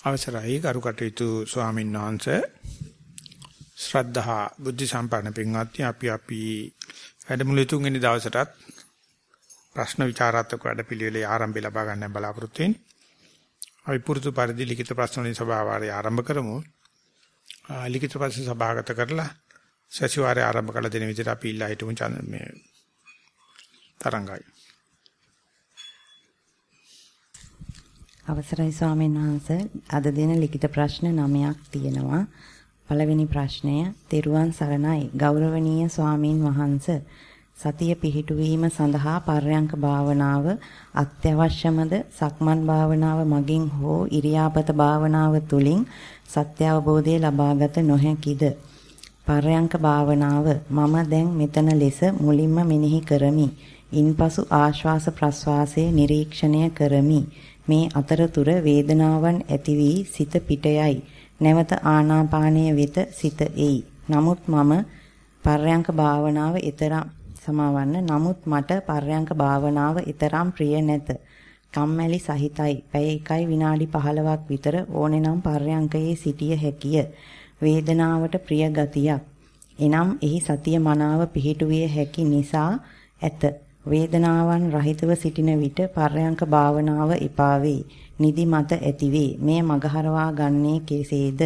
අවසරයි ගරු කටයුතු ස්වාමීන් වහන්සේ ශ්‍රද්ධා බුද්ධ සම්පන්න පින්වත්නි අපි අපි වැඩමුළු තුන්වෙනි දවසටත් ප්‍රශ්න විචාරාත්මක වැඩපිළිවෙලේ ආරම්භය ලබා ගන්න බලාපොරොත්තු වෙන්නේ. අපි පුරුදු පරිදි ලිඛිත ප්‍රශ්න වලින් සභාවාරය ආරම්භ කරමු. ලිඛිත ප්‍රශ්න සභාගත කරලා සතිವಾರය ආරම්භ කළ දෙන විදිහට අපි ඉල්ලා හිටමු මේ තරංගයි. අවසරයි ස්වාමීන් වහන්ස. අද දින ලිඛිත ප්‍රශ්න 9ක් තියෙනවා. පළවෙනි ප්‍රශ්නය: තෙරුවන් සරණයි. ගෞරවනීය ස්වාමින් වහන්ස සතිය පිහිටුවීම සඳහා පර්යංක භාවනාව අත්‍යවශ්‍යමද? සක්මන් භාවනාව මගින් හෝ ඉරියාපත භාවනාව තුලින් සත්‍ය අවබෝධය ලබාගත නොහැකිද? පර්යංක භාවනාව මම දැන් මෙතන ලෙස මුලින්ම මෙනෙහි කරමි. ඉන්පසු ආශ්වාස ප්‍රශ්වාසයේ නිරීක්ෂණය කරමි. මේ අතරතුර වේදනාවන් ඇති වී සිත පිටයයි. නැවත ආනාපානීය වෙත සිත එයි. නමුත් මම පර්යංක භාවනාව ඊතරම් සමාවන්න. නමුත් මට පර්යංක භාවනාව ඊතරම් ප්‍රිය නැත. කම්මැලි සහිතයි. පැය 1යි විනාඩි 15ක් විතර ඕනේනම් පර්යංකයේ සිටිය හැකිය. වේදනාවට ප්‍රිය ගතියක්. එනම් එහි සතිය මනාව පිහිටුවිය හැකි නිසා ඇත. වේදනාවන් රහිතව සිටින විට පර්යංක භාවනාව එපා වේ. නිදි මත ඇති වේ. මෙය මගහරවා ගන්නේ කෙසේද?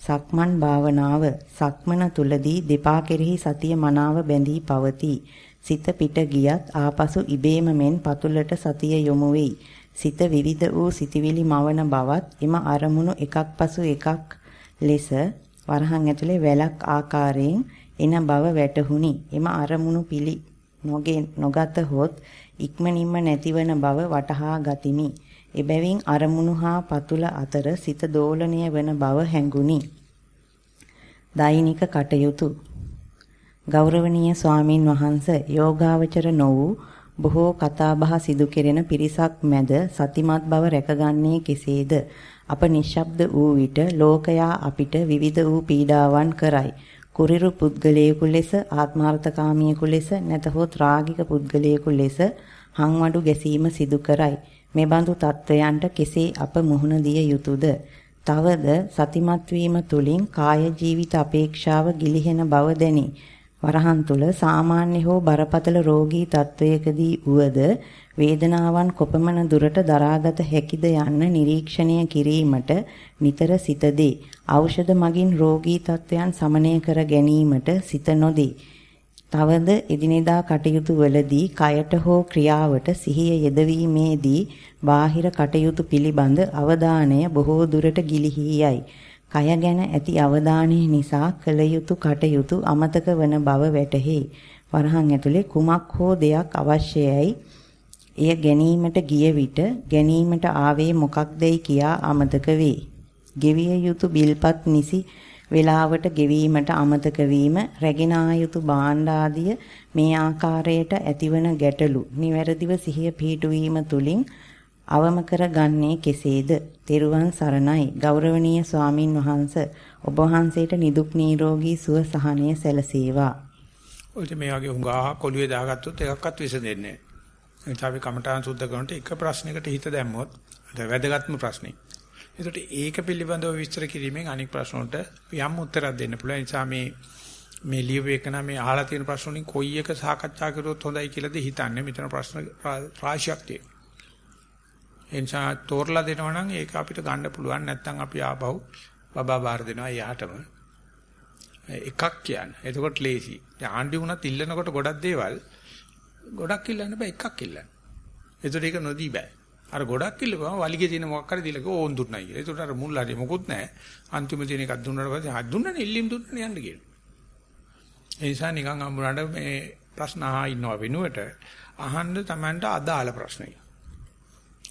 සක්මන් භාවනාව සක්මන තුලදී දෙපා කෙරෙහි සතිය මනාව බැඳී පවතී. සිත පිට ගියත් ආපසු ඉබේම මෙන් පතුලට සතිය යොමු වෙයි. සිත විවිධ වූ සිතිවිලි මවන බවත් එම අරමුණු එකක් පසු එකක් ලෙස වරහන් ඇතුලේ වැලක් ආකාරයෙන් එන බව වැටහුණි. එම අරමුණු පිළි නොගත හොත් ඉක්මනින්ම නැතිවන බව වටහා ගතිමි. එබැවින් අරමුණු හා පතුල අතර සිත දෝලණය වන බව හැඟුනි. දෛනික කටයුතු ගෞරවනීය ස්වාමින් වහන්සේ යෝගාවචර නො වූ බොහෝ කතාබහ සිදු කෙරෙන පිරිසක් මැද සතිමත් බව රැකගන්නේ කෙසේද අප නිශ්ශබ්ද වූ විට ලෝකයා අපිට විවිධ වූ පීඩාවන් කරයි කුරිරු පුද්ගලයෙකු ලෙස ආත්මార్థකාමියෙකු ලෙස නැතහොත් රාගික පුද්ගලයෙකු ලෙස හංවඩු ගැසීම සිදු කරයි. මේ බඳු තත්වයන්ට කෙසේ අප මුහුණ දිය යුතුයද? තවද සතිමත් වීම තුලින් කාය ජීවිත අපේක්ෂාව ගිලිහෙන බව දැනේ. වරහන් තුල සාමාන්‍ය හෝ බරපතල රෝගී තත්වයකදී උවද වේදනාවන් කොපමණ දුරට දරාගත හැකිද යන්න නිරීක්ෂණය කිරීමට නිතර සිතදී ඖෂධ මගින් රෝගී තත්වයන් සමනය කර ගැනීමට සිත නොදී තවද එදිනෙදා කටයුතු වලදී කයට හෝ ක්‍රියාවට සිහිය යෙදවීමේදී බාහිර කටයුතු පිළිබඳ අවධානය බොහෝ දුරට ගිලිහි යයි. කය ගැන ඇති අවධානය නිසා කල යුතු කටයුතු අමතක වන බව වැටහි. වරහන් ඇතුලේ කුමක් හෝ දෙයක් අවශ්‍යයි. එය ගැනීමට ගිය විට ගැනීමට ආවේ මොකක්දයි කියා අමතක වේ. ගෙවිය යුතු බිල්පත් නිසි වේලාවට ගෙවීමට අමතක වීම රැගෙන ආයුතු භාණ්ඩ ආදිය මේ ආකාරයට ඇතිවන ගැටලු නිවැරදිව සිහිය පිහිටුවීම තුලින් අවම කරගන්නේ කෙසේද? තෙරුවන් සරණයි. ගෞරවනීය ස්වාමින් වහන්ස ඔබ වහන්සේට නිදුක් නිරෝගී සුව සහනය සැලසේවා. ඔය මේ වගේ හුඟා කොළුවේ දාගත්තොත් එකක්වත් විසඳෙන්නේ නැහැ. ඒ අපි කමඨාන් සුද්ධ කරනකොට එක ප්‍රශ්නයකට හිත දැම්මොත් වැදගත්ම ප්‍රශ්නේ. ඒකට ඒක පිළිබඳව විස්තර කිරීමෙන් අනික් ප්‍රශ්න වලට යම් උත්තරයක් දෙන්න පුළුවන්. ඒ නිසා මේ මේ ලියුවේකන මේ අහලා තියෙන ප්‍රශ්න වලින් කොයි එක සාකච්ඡා කරුවොත් හොඳයි කියලාද හිතන්නේ. මෙතන ප්‍රශ්න රාශියක් තියෙනවා. එනිසා තෝරලා දෙනවා නම් ඒක අපිට ගන්න පුළුවන් නැත්නම් අපි ආපහු බබා බාර දෙනවා යාටම එකක් කියන්න. එතකොට ලේසි. දැන් ආණ්ඩි වුණත් ඉල්ලනකොට ගොඩක් දේවල් ගොඩක් ඉල්ලන්න බෑ එකක් ඉල්ලන්න. එතකොට ඒක නොදී බෑ. අර ගොඩක් ඉල්ලපුවම වලිගේ තියෙන මොකක් හරි දීලා ඕන් දුන්නයි කියලා. එතකොට අර මුල් හරි මොකුත් නැහැ. අන්තිම තියෙන එකක් දුන්නාට පස්සේ හත් දුන්නනේ ඉල්ලීම් දුන්නනේ යන්න කියලා. ඒ නිසා නිකන් අම්බුනට මේ ප්‍රශ්න අහා ඉන්නව වෙනුවට අහන්න Tamanට අදාළ ප්‍රශ්නයි.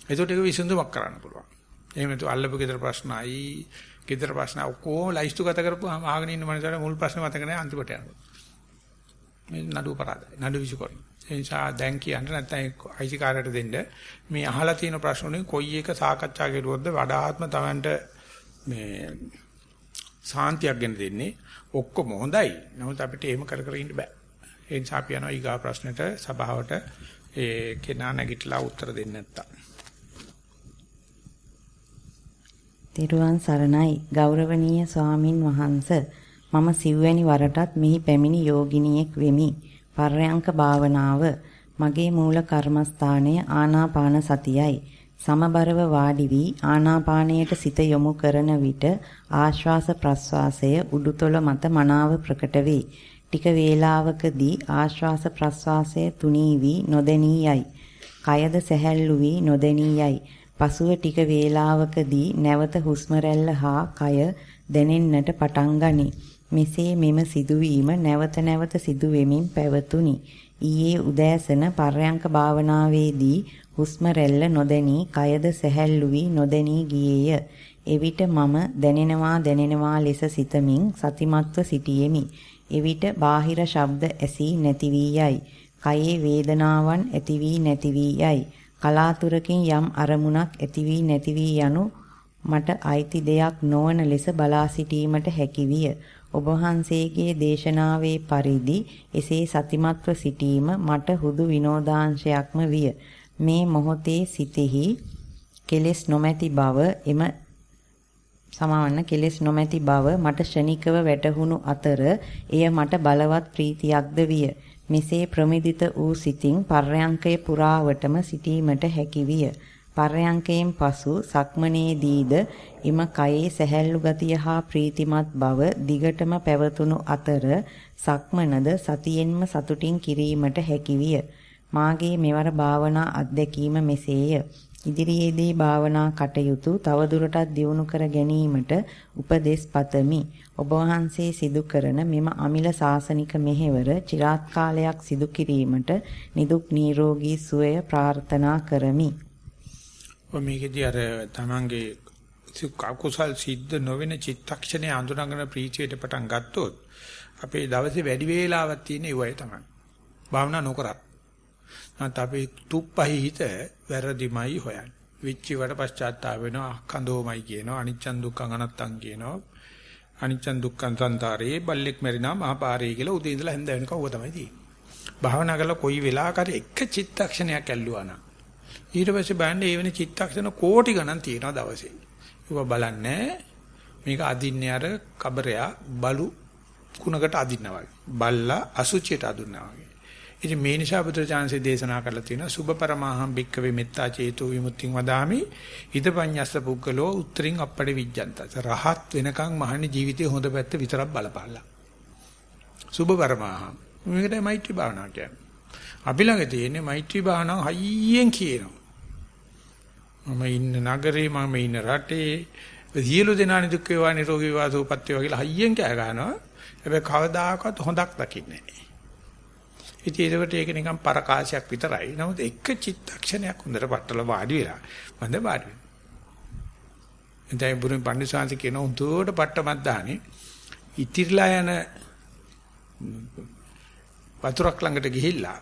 එතකොට ඒක විසඳුමක් කරන්න පුළුවන්. එහෙම නැතු අල්ලපු ගෙදර ප්‍රශ්නයි, ගෙදර ප්‍රශ්න ඔක්කොම ලයිස්තු ගත කරපුවාම ආගෙන ඉන්න මනසට මුල් ප්‍රශ්න මතක නැහැ අන්තිමට යනවා. මේ නඩු අපරාධයි. නඩු විසුකරන. ඒ නිසා දැන් කියන්න නැත්නම් අයිතිකාරයට දෙන්න මේ අහලා තියෙන ප්‍රශ්න වලින් කොයි එක සාකච්ඡා කරුවොත්ද වඩාත්ම Tamanට මේ සාන්තියක් ගෙන දෙන්නේ. ඔක්කොම හොඳයි. නමුත් අපිට එහෙම කර කර ඉන්න බෑ. ඒ නිසා අපි යනවා ඊගා ප්‍රශ්නෙට සභාවට ඒ කෙනා නැගිටලා උත්තර දෙන්න නැත්තම්. තෙරුවන් සරණයි ගෞරවනීය ස්වාමින් වහන්ස මම සිව්වැනි වරටත් මෙහි පැමිණි යෝගිනියෙක් වෙමි. පර්යංක භාවනාව මගේ මූල කර්මස්ථානය ආනාපාන සතියයි. සමබරව වාඩි වී ආනාපානයට සිත යොමු කරන විට ආශ්වාස ප්‍රශ්වාසය උඩුතොල මත මනාව ප්‍රකට වේ. ටික වේලාවකදී ආශ්වාස ප්‍රශ්වාසය තුනී වී නොදෙනී යයි. කයද සැහැල්ලු වී නොදෙනී යයි. පසුව ටික වේලාවකදී නැවත හුස්ම හා කය දැනෙන්නට පටන් ගනී. මෙසේ මෙම සිදුවීම නැවත නැවත සිදු වෙමින් පැවතුණි. ඊයේ උදෑසන පර්යංක භාවනාවේදී හුස්ම රැල්ල නොදැනී කයද සැහැල්ලු වී නොදැනී ගියේය. එවිට මම දැනෙනවා දැනෙනවා ලෙස සිතමින් සතිමත්ව සිටියෙමි. එවිට බාහිර ශබ්ද ඇසී නැති වී යයි. කයේ වේදනාවන් ඇති වී නැති වී යයි. කලාතුරකින් යම් අරමුණක් ඇති වී නැති වී යනු මට අයිති දෙයක් නොවන ලෙස බලා සිටීමට හැකි විය. ඔබ වහන්සේගේ දේශනාවේ පරිදි එසේ සතිමත්ව සිටීම මට හුදු විනෝදාංශයක්ම විය. මේ මොහොතේ සිතෙහි කෙලෙස් නොමැති බව එම සමවන්න කෙලෙස් නොමැති බව මට ෂණිකව වැටහුණු අතර එය මට බලවත් ප්‍රීතියක්ද විය. මෙසේ ප්‍රමිදිත වූ සිතින් පර්යංකය පුරාවටම සිටීමට හැකි විය. පර්යංකයෙන් පසු සක්මනේදීද එම කයේ සැහැල්ලු ගතිය හා ප්‍රීතිමත් බව දිගටම පැවතුණු අතර සක්මනද සතියෙන්ම සතුටින් කිරීමට හැකි විය. මාගේ මෙවර භාවනා අත්දැකීම මෙසේය. ඉදිරියේදී භාවනා කටයුතු තවදුරටත් දියුණු කර ගැනීමට උපදෙස් පතමි. ඔබ වහන්සේ සිදු කරන මෙම අමිල සාසනික මෙහෙවර চিරාත් කාලයක් සිදු කිරීමට නිදුක් නිරෝගී සුවය ප්‍රාර්ථනා කරමි. ඔය මේකෙදී අර තමන්ගේ කුසල් සිද්ධ නොවන චිත්තක්ෂණේ අඳුනගෙන ප්‍රීතියට පටන් ගත්තොත් අපේ දවසේ වැඩි වේලාවක් තියෙන ඒවයි තමයි. භාවනා නොකරත්. නැත්නම් අපි තුප්පහි හිත වැරදිමයි හොයන්නේ. විච්චිවට පශ්චාත්තාප වෙනවා අඛණ්ඩෝමයි කියනවා අනිච්චන් දුක්ඛං අනත්තං කියනවා. අනිච්චන් දුක්ඛං සංතාරේ බල්ලෙක් මැරිනා මහපාරේ කියලා උදේ ඉඳලා හැන්ද වෙනකම් ඕක තමයි තියෙන්නේ. භාවනා කරලා කොයි වෙලාවකරි එක චිත්තක්ෂණයක් ඇල්ලුවා නම් ඊට පස්සේ බලන්නේ ඒ වෙන චිත්තක්ෂණ කෝටි ගණන් තියෙනවා දවසේ. ඒක බලන්නේ මේක අදින්නේ අර කබරයා බලු කුණකට අදින්නා වගේ. බල්ලා අසුචියට අදින්නා වගේ. ඉතින් මේ නිසා බුදුරජාණන්සේ දේශනා කරලා තියෙනවා සුභ පරමාහම් භික්කවේ මෙත්තා චේතෝ විමුක්තිං වදාමි හිතපඤ්ඤස්ස පුද්ගලෝ උත්තරින් අප්පඩ විජ්ජන්ත. රහත් වෙනකන් මහන්නේ ජීවිතේ හොඳ පැත්ත විතරක් බලපල්ලා. සුභ පරමාහම්. මේකටයි මෛත්‍රී භාවනාව කියන්නේ. අපි ළඟ තියෙන්නේ මෛත්‍රී භාවනාව හයියෙන් කියනවා. මම ඉන්න නගරේ මම ඉන්න රටේ සියලු දෙනා නිදුක් වේවා නිරෝගී වේවා සුවපත් වේවා කියලා හයියෙන් කෑ ගන්නවා. හැබැයි කවදාකවත් හොඳක් දකින්නේ නැහැ. ඉතින් ඒකට ඒක නිකන් පරකාශයක් විතරයි. නමුත් එක චිත්තක්ෂණයක් හොඳට පట్టල වාඩි වෙලා මන්ද වාඩි වෙනවා. එතැයි බුරුන් පණ්ඩිතාංශ කියන උන්ට පට්ටමක් දානේ ඉතිරිලා යන වතුරක් ළඟට ගිහිල්ලා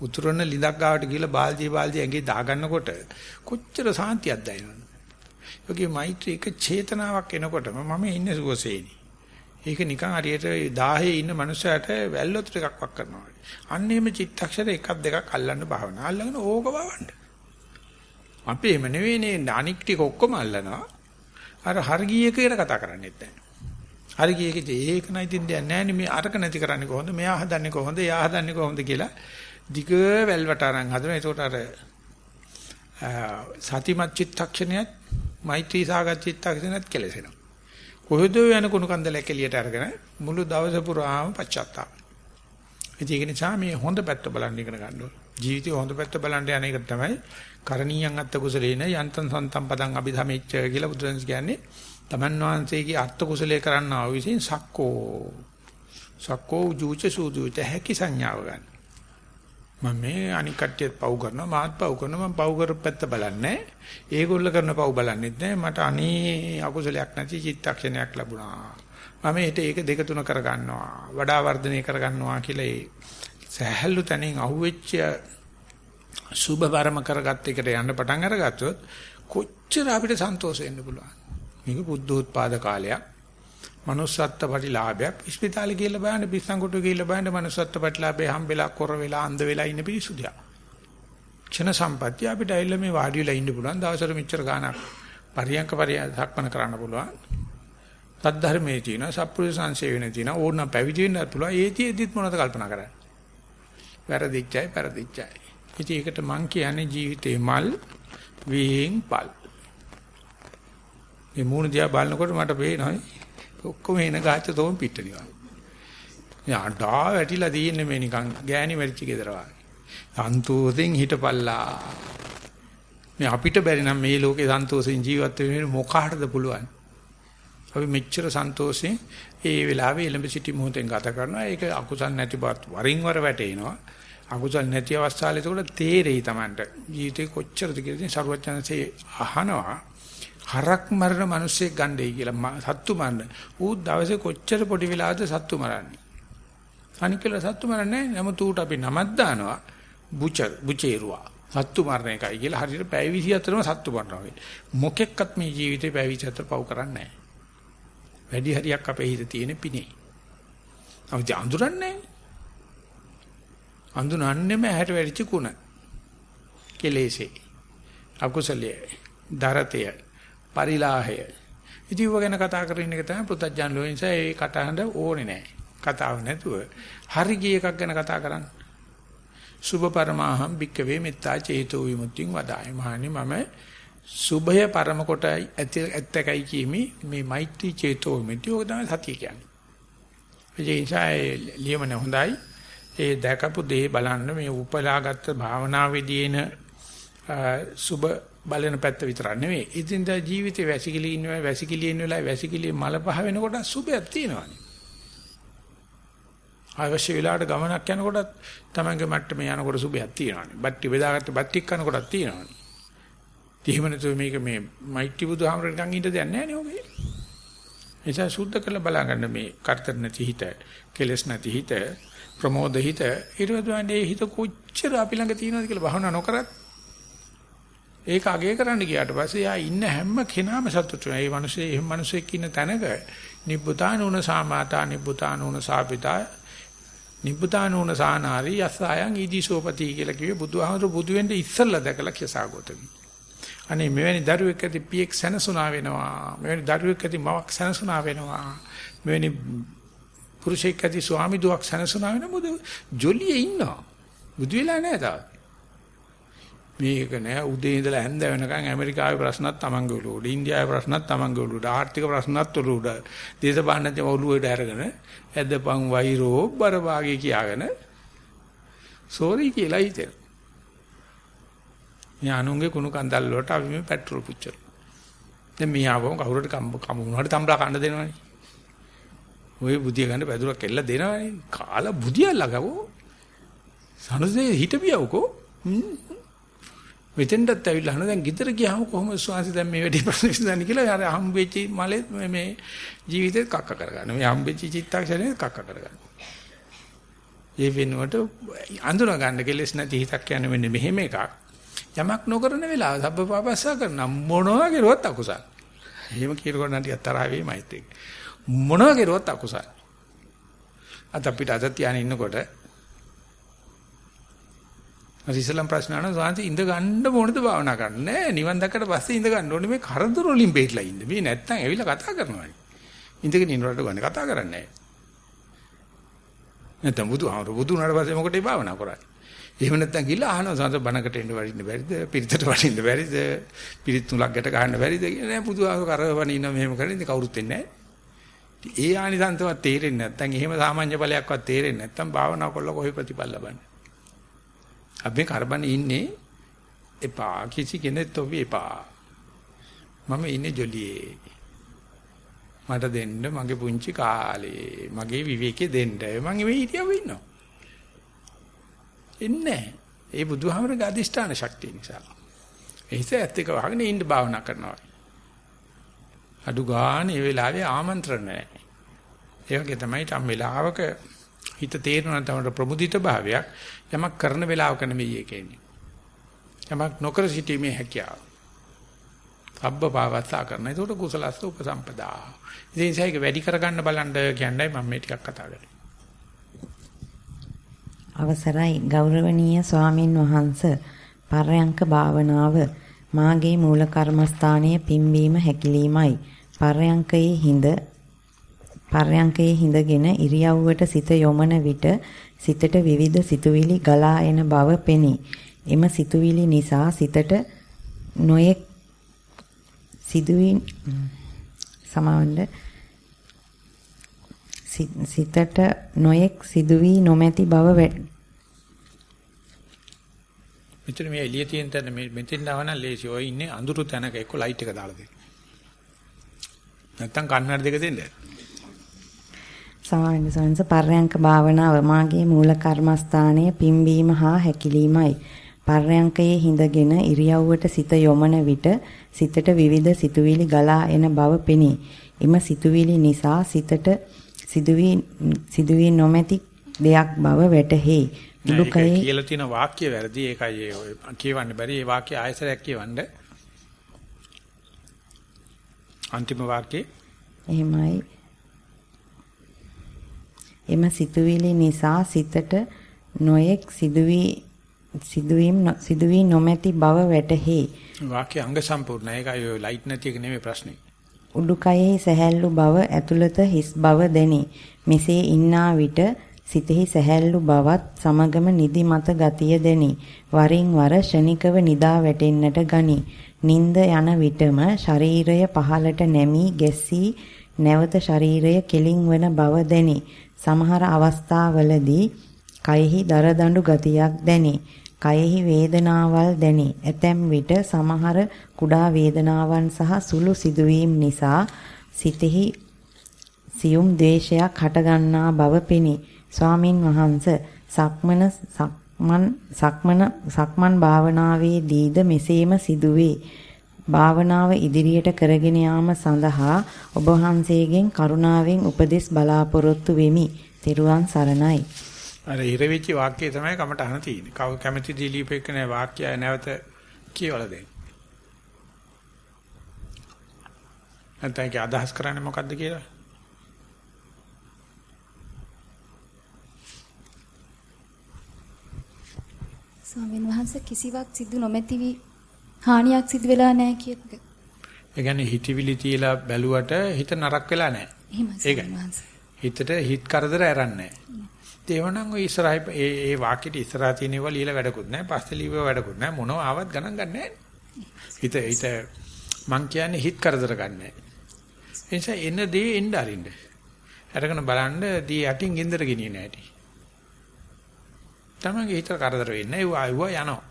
උතුරන ලිඳක් ගාවට ගිහිල්ලා බාල්දිය බාල්දිය ඇඟේ දාගන්නකොට කොච්චර සාන්තියක් දැනෙනවද? යෝගී මෛත්‍රී එක චේතනාවක් එනකොටම මම ඉන්නේ සුවසේනි. ඒක නිකන් හරියට 1000 ඉන්න මනුස්සයට වැල්ලොත් ටිකක් වක් කරනවා වගේ. අන්න එහෙම චිත්තක්ෂර එකක් දෙකක් අල්ලන්න භාවනා. අල්ලගෙන ඕක වවන්න. අපි එහෙම නෙවෙයිනේ අනික් ටික ඔක්කොම අල්ලනවා. අර හර්ගීයකේට කතා කරන්නේත් නැහැ. හර්ගීයකේ ඒක නයි තින් දෙයක් නැහැ නේ මේ අරක නැති කරන්නේ කොහොමද? මෙයා හදන්නේ කොහොමද? එයා හදන්නේ කොහොමද කියලා දිග වැල්වට අරන් හදනවා. ඒකට අර සතිමත් චිත්තක්ෂණයත් මෛත්‍රී සාගත චිත්තක්ෂණයත් කෙලසෙනවා. කොහෙද යන කුණු කන්දලයක් එළියට අරගෙන මුළු දවස පුරාම පශ්චාත්තාප. ඒක නිසා මේ හොඳ පැත්ත බලන්න ඉගෙන ගන්න ඕනේ. ජීවිතේ හොඳ පැත්ත බලන්න යන එක තමයි කරණීයන් අත්ත කුසලේන යන්තං සන්තම් පදං අභිධමෙච්ච කියලා බුදුරජාණන් කියන්නේ. තමන් වහන්සේගේ අර්ථ කුසලයේ කරන්න ආව විසින් සක්කෝ සක්කෝ ජූච සූදුච හැකි සංඥාව ගන්න. මම මේ අනික් කට්ටියත් පව් කරනවා මාත් පව් කරනවා මම පව් කරපු පැත්ත බලන්නේ ඒගොල්ල කරන පව් බලන්නෙත් නෑ මට අනේ අකුසලයක් නැති චිත්තක්ෂණයක් ලැබුණා. මම හිත ඒක දෙක තුන කර ගන්නවා වඩා වර්ධනය කර ගන්නවා කියලා ඒ සහැල්ලු තැනින් අහුවෙච්ච සුභ වරම කරගත්ත එකට යන්න පටන් අරගත්තොත් කොච්චර අපිට සන්තෝෂ වෙන්න පුළුවන් මේක බුද්ධෝත්පාද කාලයක්. Manussත්ත්ව ප්‍රතිලාභයක්. ඉස්පිතාලේ ගිහලා බලන්න පිස්සන්කොටු ගිහලා බලන්න manussත්ත්ව ප්‍රතිලාභය හම්බෙලා කොර වෙලා අන්ධ වෙලා ඉන්න පිරිසුදියා. ක්ෂණ සම්පත්‍ය අපිට ඇවිල්ලා මේ වාඩි වෙලා ඉන්න පුළුවන් දවසට මෙච්චර ගාණක් පරියංක පරියක්පන කරන්න පුළුවන්. සද්ධර්මයේ තියෙන සත්පුරුෂ සංසේ වෙන තියෙන ඕන පැවිදි වෙන්න පුළුවන්. ඒතිෙදිත් මොනවද කල්පනා කරන්නේ? වැරදිච්චයි පෙරදිච්චයි. ඉතින් ඒකට මං කියන්නේ ජීවිතේ මල් වීන් පල්. මේ මූණ දිහා බලනකොට මට පේනවා ඔක්කොම එන ගාච්ඡ තෝම් පිටනිවා. යාඩා වැටිලා තියෙන්නේ මේ නිකන් ගෑණි මරිච්ච ගෙදර වගේ. සන්තෝෂෙන් හිටපල්ලා. මේ අපිට බැරි නම් මේ ලෝකේ සන්තෝෂෙන් ජීවත් වෙන්න මොකාටද පුළුවන්? අපි මෙච්චර සන්තෝෂෙන් ඒ වෙලාවේ එළඹ සිටි මොහොතෙන් ගත කරනවා. ඒක අකුසල් නැති බවත් වරින් වර වැටෙනවා. අකුසල් නැති අවස්ථාවල ඒකට තේරෙයි Tamanට. ජීවිතේ කොච්චරද කියලා ඉතින් සරුවචනසේ අහනවා. හරක් මරන මිනිස්සෙක් ගන්නයි කියලා සත්තු මරන. ඌ දවසේ කොච්චර පොඩි වෙලාවද සත්තු මරන්නේ. අනික කියලා සත්තු මරන්නේ නැහැ. නමුත් ඌට අපි නමක් දානවා. බුචර් බුචේරුවා. සත්තු මරණ එකයි කියලා හරියට පැය 24ම සත්තු මරනවා වගේ. මොකෙක්වත් මේ ජීවිතේ පැය 24 පව් කරන්නේ නැහැ. වැඩි හරියක් අපේ හිතේ තියෙන පිනේ. අපි අඳුරන්නේ අඳුනන්නේම ඇහැට වැඩිච්ච කුණ. කෙලෙසේ. අකුසලයේ. දරතය. පරිලාහය. ඉතින් ගැන කතා කරන එක තමයි පුතඥාන ලෝයින්සා ඒ කටහඬ ඕනේ නැහැ. කතාව නැතුව හරි ගිය එකක් ගැන කතා කරන්න. සුභ පරමාහම් භික්කවේ මෙත්තා චේතෝ විමුක්තිං වදායි. මහණනි මම සුභය පරම කොටයි ඇත්තකයි කියමි මේ මෛත්‍රී චේතෝ විමුක්තිය ඔක තමයි සතිය කියන්නේ. ඒ නිසා ලියමන හොඳයි. ඒ දැකපු දේ බලන්න මේ උපලාගත් භාවනාවේදී එන සුභ බලන පැත්ත විතරක් නෙවෙයි. ඉතින් ද ජීවිතේ වැසිකිලි ඉන්න වෙලාව වැසිකිලි ඉන්න වෙලාව වැසිකිලි මල පහ වෙනකොට සුභයක් තියෙනවානේ. අවශ්‍ය වෙලාවට ගමනක් යනකොටත් තමන්ගේ මට්ටමේ යනකොට සුභයක් තියෙනවානේ. බට්ටි බෙදාගත්ත බට්ටික් කනකොටත් තියෙනවානේ. එහෙම නැතුව මේක මේ මෛත්‍රී බුදුහාමරට නිකන් ඉඳ දෙයක් නැහැ නේ ඔබේ. එනිසා සුද්ධ කරලා බලාගන්න මේ කර්තර නැති හිත, කෙලස් නැති හිත, ප්‍රමෝද හිත, ඊටවදවන්නේ හිත කොච්චර අපි ළඟ තියෙනවද කියලා භවනා නොකරත් ඒක අගය කරන්න ගියාට පස්සේ යා ඉන්න හැම කෙනාම සතුටු වෙනවා. ඒ මිනිස්සේ එහෙම මිනිස්සෙක් ඉන්න තැනක නිබ්බුතානුන සාමාතා නිබ්බුතානුන සාපිතා නිබ්බුතානුන සානාරි යස්සයන් ඊදිසෝපති කියලා කිව්වේ බුදුහාමුදුරු බුදු වෙන්න ඉස්සල්ලා දැකලා කියසාගොතමි. අනේ මෙවැනි දරුවෙක් ඇති පියෙක් සැනසුණා වෙනවා. මෙවැනි දරුවෙක් ඇති මවක් සැනසුණා වෙනවා. මෙවැනි පුරුෂයෙක් ඇති ස්වාමි දුවක් සැනසුණා වෙන බුදු ජොලියේ ඉන්නවා. බුදු වෙලා නැහැ තාම. මේක නෑ උදේ ඉඳලා හැන්ද වෙනකන් ඇමරිකාවේ ප්‍රශ්නත් Tamange ඔළුවට ඉන්දියාවේ ප්‍රශ්නත් Tamange ඔළුවට ආර්ථික ප්‍රශ්නත් ඔළුවට දේශපාලනඥ ඔළුවට අරගෙන ඇදපන් වෛරෝ බරභාගේ කියාගෙන සෝරි කියලා හිතෙන. මේ අනුන්ගේ කුණු කන්දල් වලට අපි මේ පෙට්‍රල් පුච්චන. දැන් මේ ආවම කවුරුට කම වුණාට තම්බලා කන්න දෙනවනේ. ඔය බුදිය ගන්න පැදුරක් එල්ල දෙනවනේ. කාලා බුදිය ළගවෝ. සනසේ හිටපියවකෝ. මෙතෙන්ටත් ඇවිල්ලා අහන දැන් ගෙදර ගියාම කොහොමද ස්වාමීන් දැන් මේ වැඩි ප්‍රශ්න විසඳන්නේ කියලා අර හම්බෙච්ච මලේ මේ ජීවිතේ කක්ක කරගන්න. මේ හම්බෙච්ච චිත්තක්ෂණේ කක්ක කරගන්න. ඒ වෙනුවට අඳුන ගන්න කෙලස් නැති හිතක් කියන්නේ මෙන්න මෙහෙම එකක්. යමක් නොකරන වෙලාව සබ්බපාපස්සා කරන මොනවා කරුවත් අකුසල්. එහෙම කියනකොට නම් ටිකක් තරහ වෙයිමයිත් ඒක. මොනවා කරුවත් අකුසල්. අත අපිට අත තියාගෙන ඉන්නකොට ඉස්ලාම් ප්‍රශ්න අහන සාන්ති ඉඳ ගන්න ඕනද භාවනා කරන්න? නෑ නිවන් දැක්කට පස්සේ ඉඳ ගන්න ඕනේ මේ කරදර වලින් බේట్లా ඉන්න. මේ නැත්තම් ඇවිල්ලා කතා කරනවානේ ඉඳගෙන ඉන්නවට ගන්න කතා කරන්නේ නෑ. නැත්තම් බුදුහාමර බුදු උනාට පස්සේ මොකටද භාවනා කරන්නේ? එහෙම නැත්තම් ගිහලා අහනවා සාන්ත බණකට එන්න වරින්න බැරිද? පිරිතට වරින්න බැරිද? පිරිත් තුලක් ගැට ගන්න බැරිද? කියලා. නෑ බුදුහාමර කරවන ඉන්න මෙහෙම කරන්නේ කවුරුත් එන්නේ නෑ. ඒ ආනිසංසවත් තේරෙන්නේ නැත්තම් එහෙම සාමාන්‍ය ඵලයක්වත් තේරෙන්නේ නැත්තම් භාවනා කළා කොහේ ප්‍රතිඵල ලබන්නේ? අපි කරබනේ ඉන්නේ එපා. කිසි කෙනෙක් තොවි එපා. මම ඉන්නේ ජොලියේ. මට දෙන්න මගේ පුංචි කාලේ මගේ විවේකේ දෙන්න. මම මේ හිටියව ඉන්නවා. ඉන්නේ ඒ බුදුහාමරගේ අදිෂ්ඨාන ශක්තිය නිසා. එහිස ඇත්ත එක වහගෙන ඉන්න භාවනා කරනවා. අඩු ගන්න ඒ වෙලාවේ ආමන්ත්‍රණ නැහැ. ඒ වගේ තමයි තම වෙලාවක හිත තේරෙනවා තමයි ප්‍රමුදිත භාවයක්. යමක් කරන වෙලාවක නෙමෙයි ඒකෙන්නේ. යමක් නොකර සිටීමේ හැකියාව. අබ්බ පාවත්තා කරන. ඒකට කුසලස්ස උපසම්පදා. ඉතින් ඒක වැඩි කරගන්න බලන්න කියන්නයි මම මේ ටිකක් කතා කරන්නේ. අවසරයි ගෞරවනීය ස්වාමින් වහන්ස පරයන්ක භාවනාව මාගේ මූල කර්මස්ථානයේ පිම්බීම හැකිලීමයි. පර්යංකයේ හිඳ පර්යංකයේ හිඳගෙන ඉරියව්වට සිත යොමන විට සිතට විවිධ සිතුවිලි ගලා එන බව පෙනේ. එම සිතුවිලි නිසා සිතට නොයෙක් සිදුවි සමාවන්න සිතට නොයෙක් සිදුවි නොමැති බව මෙතන මේ එළිය තියෙන තැන මෙතෙන් ආවනම් ලේසි. ඔය ඉන්නේ අඳුරු තැනක එක්ක ලයිට් එක දාලා දෙන්න. නැත්තම් කන්නඩ දෙක දෙන්න. සමාවෙන්න සොන්ස පර්යංක භාවනාව මාගේ මූල කර්මස්ථානයේ පිම්බීම හා හැකිලීමයි. පර්යංකයේ හිඳගෙන ඉරියව්වට සිත යොමන විට සිතට විවිධ සිතුවිලි ගලා එන බව පෙනේ. එම සිතුවිලි නිසා සිතට සිදුවී සිදුවී නොමැති දෙයක් බව වැටහෙයි. උඩුකයේ කියලා තියෙන වාක්‍ය වැරදි. ඒකයි ඔය කියවන්න බැරි. ඒ වාක්‍ය ආයසරයක් කියවන්න. අන්තිම වාක්‍යේ එහෙමයි. එම සිතුවිලි නිසා සිතට නොයෙක් සිදුවී සිදුවීම් සිදුවී නොමැති බව වැටහි. වාක්‍ය අංග සම්පූර්ණ. ඒකයි ඔය ලයිට් නැති එක නෙමෙයි ප්‍රශ්නේ. උඩුකයෙහි සැහැල්ලු බව ඇතුළත හිස් බව දැනේ. මෙසේ ඉන්නා විට සිතෙහි සැහැල්ලු බවත් සමගම නිදිමත ගතිය දැනේ. වරින් වර ෂණිකව නිදා වැටෙන්නට ගනී. නිින්ද යන විටම ශරීරය පහළට නැමී ගැස්සී නැවත ශරීරය කෙලින් වන බව දැනේ. සමහර අවස්ථාවලදී කයෙහි දරදඬු ගතියක් දැනේ. කයෙහි වේදනාවල් දැනේ. ඇතැම් විට සමහර කුඩා වේදනාවන් සහ සුළු සිදුවීම් නිසා සිතෙහි සියුම් ද්වේෂයක් හටගන්නා බව පෙනේ. ස්වාමින් වහන්සේ සක්මන සක්මන් සක්මන සක්මන් භාවනාවේදීද මෙසේම සිදුවේ. භාවනාව ඉදිරියට කරගෙන යාම සඳහා ඔබ වහන්සේගෙන් කරුණාවෙන් උපදෙස් බලාපොරොත්තු වෙමි. තෙරුවන් සරණයි. අර ඉරවිච්ච වාක්‍යය තමයි කමට අහන තියෙන්නේ. කව කැමැති දීලීපෙක නෑ වාක්‍යය නැවත කියවලා දෙන්න. නැත්නම් අදහස් කරන්නේ මොකද්ද කියලා? ස්වාමීන් වහන්සේ කිසිවක් සිදු නොමැතිවි හානියක් සිදු වෙලා නැහැ කියක. ඒ කියන්නේ හිතවිලි තියලා බැලුවට හිත නරක වෙලා නැහැ. එහෙමයි හිතට හිත කරදර ඇරන්නේ නැහැ. ඔය ඉස්සරහයි ඒ ඒ වාක්‍යෙට ඉස්සරහා තියෙනවා ලියලා වැඩකුත් නැහැ. පස්සේ ලියව වැඩකුත් නැහැ. මොනවා ආවත් ගණන් ගන්නෑ. හිත හිත මං කියන්නේ හිත කරදර ගන්නෑ. ඒ නිසා එන දේ එන්න අරින්න. අරගෙන බලන්න දී යටින් ගින්දර ගෙනියන හැටි. තමන්ගේ හිත කරදර වෙන්නේ නැහැ. ඒව යනවා.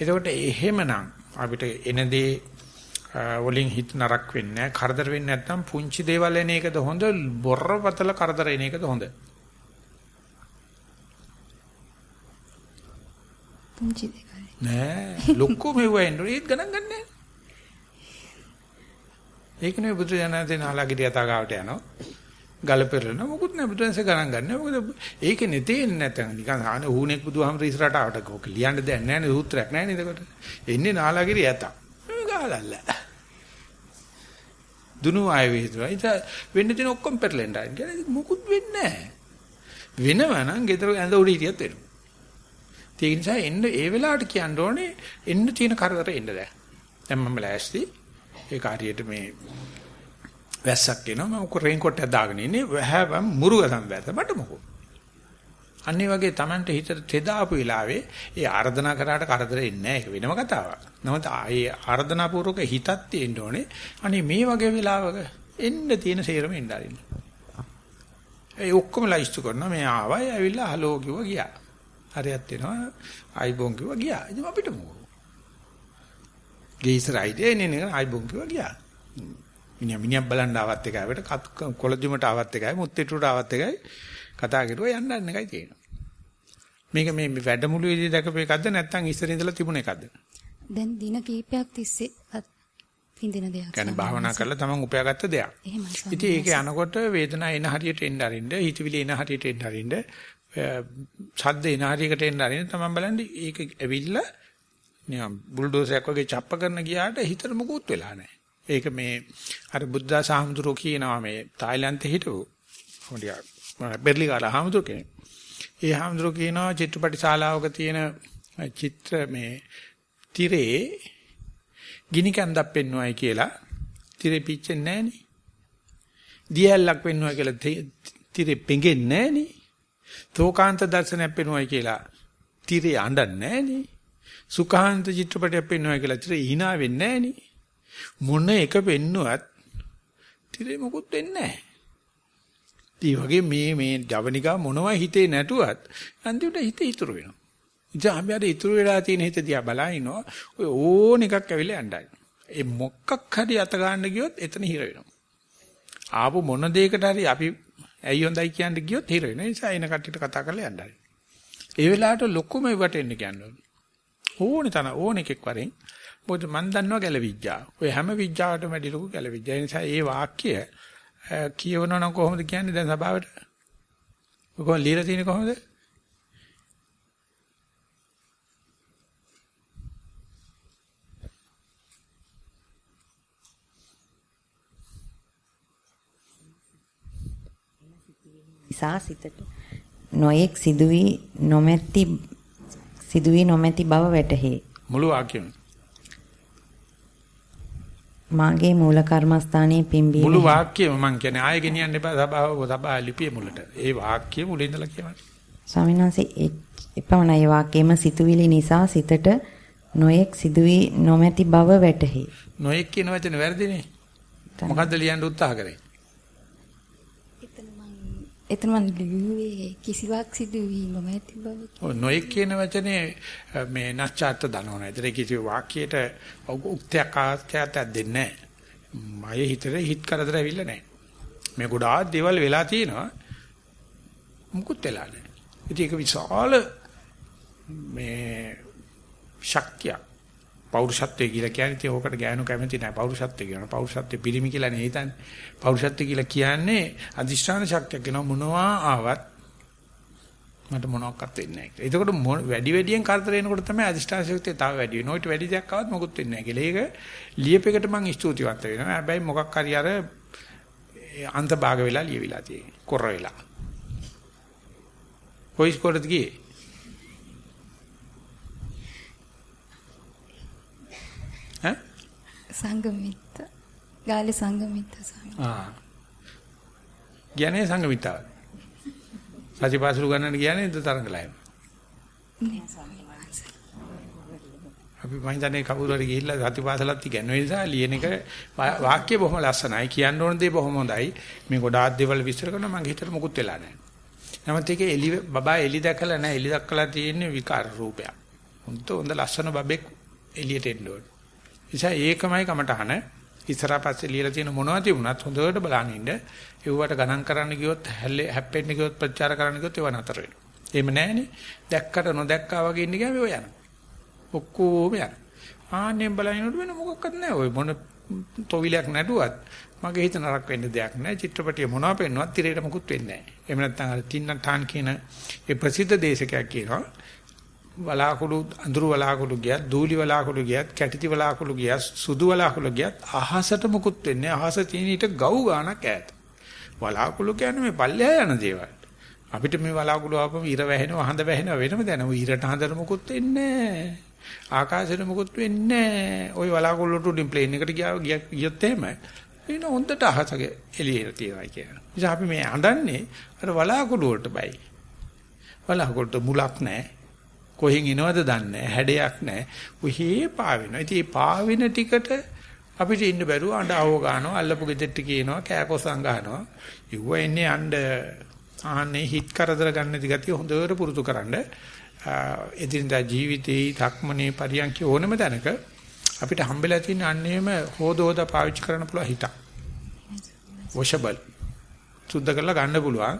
එතකොට එහෙමනම් අපිට එන දේ වලින් හිත නරක වෙන්නේ නැහැ. කරදර වෙන්නේ නැත්නම් පුංචි දේවල් එන එකද හොඳ බොරපතල කරදර එන එකද හොඳ? පුංචි දේවල්. නෑ ලොක්කෝ මෙව්වෙන් ඒත් ගණන් ගන්නෑ. ඒක නෙවෙයි බුදු දනන්තේ නාලාගිරිය යතාගාවට යනවා. ගල පෙරලන මොකුත් නෑ බුදුන්සේ ගණන් ගන්න. මොකද ඒකනේ තේන්නේ නැතන නිකන් ආන ඌණෙක් බුදුහාමර ඉස්සරහට ආවට ඕක ලියන්න දෙයක් නෑ නේ සූත්‍රයක් නෑ නේද ඒකට. එන්නේ නාලාගිරිය යතා. ගාලල්ල. දුනු ආයෙ විහිදුවා. ඉත වෙන්න තියෙන ඔක්කොම පෙරලෙන්න ආයි. කියන්නේ මොකුත් වෙන්නේ නෑ. වෙනවා නම් ගෙදර ඇඳ උඩ හිටියත් වෙනවා. ඒ නිසා එන්න ඒ වෙලාවට කියන්න ඕනේ එන්න තියෙන කරදර එන්න දැන්. දැන් මම ලෑස්ති ඒ කාර්යයට මේ වැස්සක් එනවා මම රේන් කොට් එක දාගෙන ඉන්නේ වැහැවම් මුරුගසම් වැස්ස මට මොකෝ අන්නේ වගේ Tamanට හිතට තෙදාපු වෙලාවේ ඒ ආර්දනා කරාට කරදර එන්නේ නැහැ ඒක වෙනම කතාවක්. නමුත් ආයේ ආර්දනා පූර්වක හිතක් තියෙන්න ඕනේ. අනේ මේ වගේ වෙලාවක එන්න තියෙන සේරම එන්න ආරින්න. ඒ ඔක්කොම ලයිස්තු කරනවා මේ ආවයි ඇවිල්ලා හලෝ කිව්වා ගියා. හරියක් වෙනවා අයිබෝන් කිව්වා ගියා. ඉතින් අපිට මොකෝ. ගේසරයිද එන්නේ නේ අයිබෝන් කිව්වා ගියා. මිනිහා මිනිහා බලන්න ආවත් එකයි අපිට කොළදිමට ආවත් එකයි මුත්තිටුට ආවත් එකයි කතා කරුවා යන්න යන එකයි තියෙනවා. මේක මේ වැඩමුළුවේදී දැකපු එකක්ද නැත්නම් ඉස්සර ඉඳලා තිබුණ එකක්ද? දැන් දින කීපයක් තිස්සේ පින්දින දෙයක්. කියන්නේ භාවනා කරලා තමන් උපයාගත්ත දෙයක්. එහෙමයි. ඉතින් ඒක යනකොට වේදනාව එන හරියට එන්න අරින්න, හිතවිලි එන හරියට එන්න අරින්න, ශබ්ද එන හරියකට එන්න අරින්න තමන් බලන්නේ ඒක ඇවිල්ලා නිකන් බුල්ඩෝසරයක් වගේ චප්ප කරන ගියාට හිතට මොකුත් වෙලා නැහැ. ඒක මේ අර බුද්ධා සාහමුදුරෝ කියනවා මේ තායිලන්තේ හිටපු හොඳියා බෙර්ලිගාලා හාමුදුර කෙනෙක්. ඒ හාමුදුර කියනවා චිත්‍රපට ශාලාවක තියෙන චිත්‍ර මේ තිරේ ගිනි කන්දක් පෙන්වුවයි කියලා තිරේ පිච්චෙන්නේ නැහනේ. දියැලක් පෙන්වුවා කියලා තිරේ පෙඟෙන්නේ නැහනේ. තෝකාන්ත දර්ශනයක් පෙන්වුවයි කියලා තිරේ අඬන්නේ නැහනේ. සුඛාන්ත චිත්‍රපටයක් පෙන්වුවයි කියලා තිරේ hina වෙන්නේ නැහනේ. මොන එක පෙන්නුවත් තිරේ මොකුත් වෙන්නේ නැහැ. ඒ වගේ මේ මේ ජවනිකා මොනවා හිතේ නැටුවත් අන්තිමට හිත ඉතුරු වෙනවා. ඉතින් අපි අර ඉතුරු වෙලා තියෙන හිත දිහා බලනවා ඔය ඕන එකක් ඇවිල්ලා යන්නයි. ඒ මොකක් හරි අත ගන්න ගියොත් එතන හිර වෙනවා. ආපු මොන දෙයකට හරි අපි ඇයි හොඳයි කියන්නේ ගියොත් හිර වෙනවා. ඒ නිසා එන කට්ටියට කතා කරලා යන්නයි. ඒ වෙලාවට ලොකුම ඉවට එන්න කියන්නේ. ඕනේ තන ඕන එකෙක් වරෙන්. මොකද මන් දන්නවා ගැලවිජ්ජා. ඔය හැම විජ්ජාවටම වැඩි ලොකු ගැලවිජ්ජා. ඒ නිසා ඒ වාක්‍ය කියවනවා නම් කොහොමද කියන්නේ දැන් සභාවට? කොහොමද ලියලා තියෙන්නේ කොහොමද? නිසා සිතට නොයෙක් සිදුවී නොමැති සිදුවී නොමැති බව වැටහේ. මුළු වාක්‍යෙම. මාගේ මූල කර්මස්ථානයේ පිම්බීම මුළු වාක්‍යෙම මම කියන්නේ ආයෙ ගෙනියන්න එපා සභාව සභා ලිපිය මුලට. ඒ වාක්‍යෙ මුලින් ඉඳලා කියවන්න. ස්වාමීන් වහන්සේ එපමණයි වාක්‍යෙම සිතුවිලි නිසා සිතට නොයෙක් සිදුවී නොමැති බව වැටහි. නොයෙක් කියන වචනේ වැරදිනේ. මොකද්ද ලියන්න උත්සාහ කරේ? එතන මම ලියුවේ කිසිවක් සිදු වී නොමැති බව. ඔය නොයෙක් කියන වචනේ මේ නැස්චාර්ත දනවන. ඒතර කිසි වාක්‍යයට උක්තයක් ආත්‍යයක් දෙන්නේ නැහැ. මගේ හිතේ හිත කරදර ඇවිල්ලා නැහැ. මේ ගොඩාක් දේවල් වෙලා තියෙනවා. මුකුත් වෙලා නැහැ. ඉතින් ඒක විශාල මේ ශක්තියක්. පෞරුෂත්වය කියලා කියන්නේ ඉතින් ඕකට ගෑනු කැමති නැහැ. පෞරුෂත්වය කියනවා. පෞරුෂත්වය පිරිමි කියලා නේ හිතන්නේ. පෞරුෂත්වය කියලා කියන්නේ අදිෂ්ඨාන ශක්තියක් කියනවා මොනවා ආවත් මට මොනවත් වෙන්නේ නැහැ. එතකොට වැඩි වැඩියෙන් කරදර එනකොට තමයි අදිෂ්ඨාන ශක්තිය තව වැඩි වෙනවා. ඊට වැඩි දෙයක් ආවත් මොකුත් වෙන්නේ නැහැ කියලා. ඒක ලියපෙකට මම ස්තුතිවන්ත වෙනවා. හැබැයි මොකක් හරි අර අන්තභාග වෙලා ලියවිලා තියෙන්නේ. කොර වෙලා. කොයිස් කොටද ගියේ? සංගමිත්ත ගාලේ සංගමිත්ත ස්වාමී. ආ. කියන්නේ සංගමිත්තාව. සතිපාසල ගන්නන්න කියන්නේ තරංගලයම. නෑ ස්වාමී වහන්සේ. අපි මම හිතන්නේ කවුරු හරි ගිහිල්ලා සතිපාසලත් ඉගෙනන නිසා ලියන එක වාක්‍ය බොහොම ලස්සනයි. කියන්න ඕන දේ බොහොම හොඳයි. මේ ගොඩාක් දේවල් විස්තර කරනවා මගේ හිතට මොකුත් වෙලා නැහැ. නමුත් ඒකේ එලි බබා එලි දැකලා නැහැ. එලි දැක්කලා තියෙන්නේ විකාර රූපයක්. හොඳ හොඳ ලස්සන බබෙක් එළියට එන්න ඕනේ. නිසා ඒකමයි කමටහන. ඉස්සරහා පස්සේ ලියලා තියෙන මොනවද තිබුණත් හොඳට බලන්න ඉන්න. ඒවට ගණන් කරන්න ගියොත් හැප්පෙන්න ගියොත් ප්‍රචාර කරන්න ගියොත් ඒව නතර වෙනවා. එහෙම නැහනේ. දැක්කට නොදැක්කා වගේ ඉන්න ගියාම ඒව යනවා. ඔක්කොම යනවා. ආන්නේ බලනකොට වෙන මොකක්වත් නැහැ. ඔය මොන තොවිලයක් නැටුවත් මගේ හිත නරක වෙන්න දෙයක් නැහැ. චිත්‍රපටිය මොනවා පෙන්නුවත් තිරේට මොකුත් වෙන්නේ නැහැ. එහෙම නැත්නම් අර තින්න ටාන් කියන ඒ ප්‍රසිද්ධ දේශකයක් කියනවා වලාකුළු අඳුරු වලාකුළු ගියත් දූලි වලාකුළු ගියත් කැටිති වලාකුළු ගියත් සුදු වලාකුළු ගියත් අහසට මුකුත් වෙන්නේ අහස තියෙන ඊට ගව් ගානක් ඈත වලාකුළු කියන්නේ මේ පල්ලෙහා යන දේවල් අපිට මේ වලාකුළු ආපම ඉර වැහෙනවා හඳ වැහෙනවා වෙනම දැන ඔය ඉරට හඳට මුකුත් වෙන්නේ ආකාශෙට මුකුත් වෙන්නේ ওই වලාකුළු උඩින් ප්ලේන් එකට ගියා ගියොත් එහෙම එන හොඳට අහසගේ එළියට තියනවා කියන. නිසා අපි මේ අඬන්නේ අර වලාකුළු වලට බයි. වලාකුළුට මුලක් නැහැ. කොහෙන් එනවද දන්නේ හැඩයක් නැහැ. උහි පාවෙනවා. ඉතින් මේ පාවෙන ටිකට අපිට ඉන්න බැරුව අඬ අවව ගන්නවා, අල්ලපු ගෙදෙට්ට කියනවා, කෑකොසම් ගන්නවා. ඉුව එන්නේ අඬ ආන්නේ හිත කරදර ගන්න දිගතිය හොඳට පුරුදු කරන්න. එදිනදා ජීවිතේ, ධක්මනේ, පරියන්ක ඕනම තැනක අපිට හම්බෙලා තියෙන අන්නේම හොදෝද පාවිච්චි කරන්න පුළුවන් හිතක්. වොෂබල්. සුද්ධ කරලා ගන්න පුළුවන්.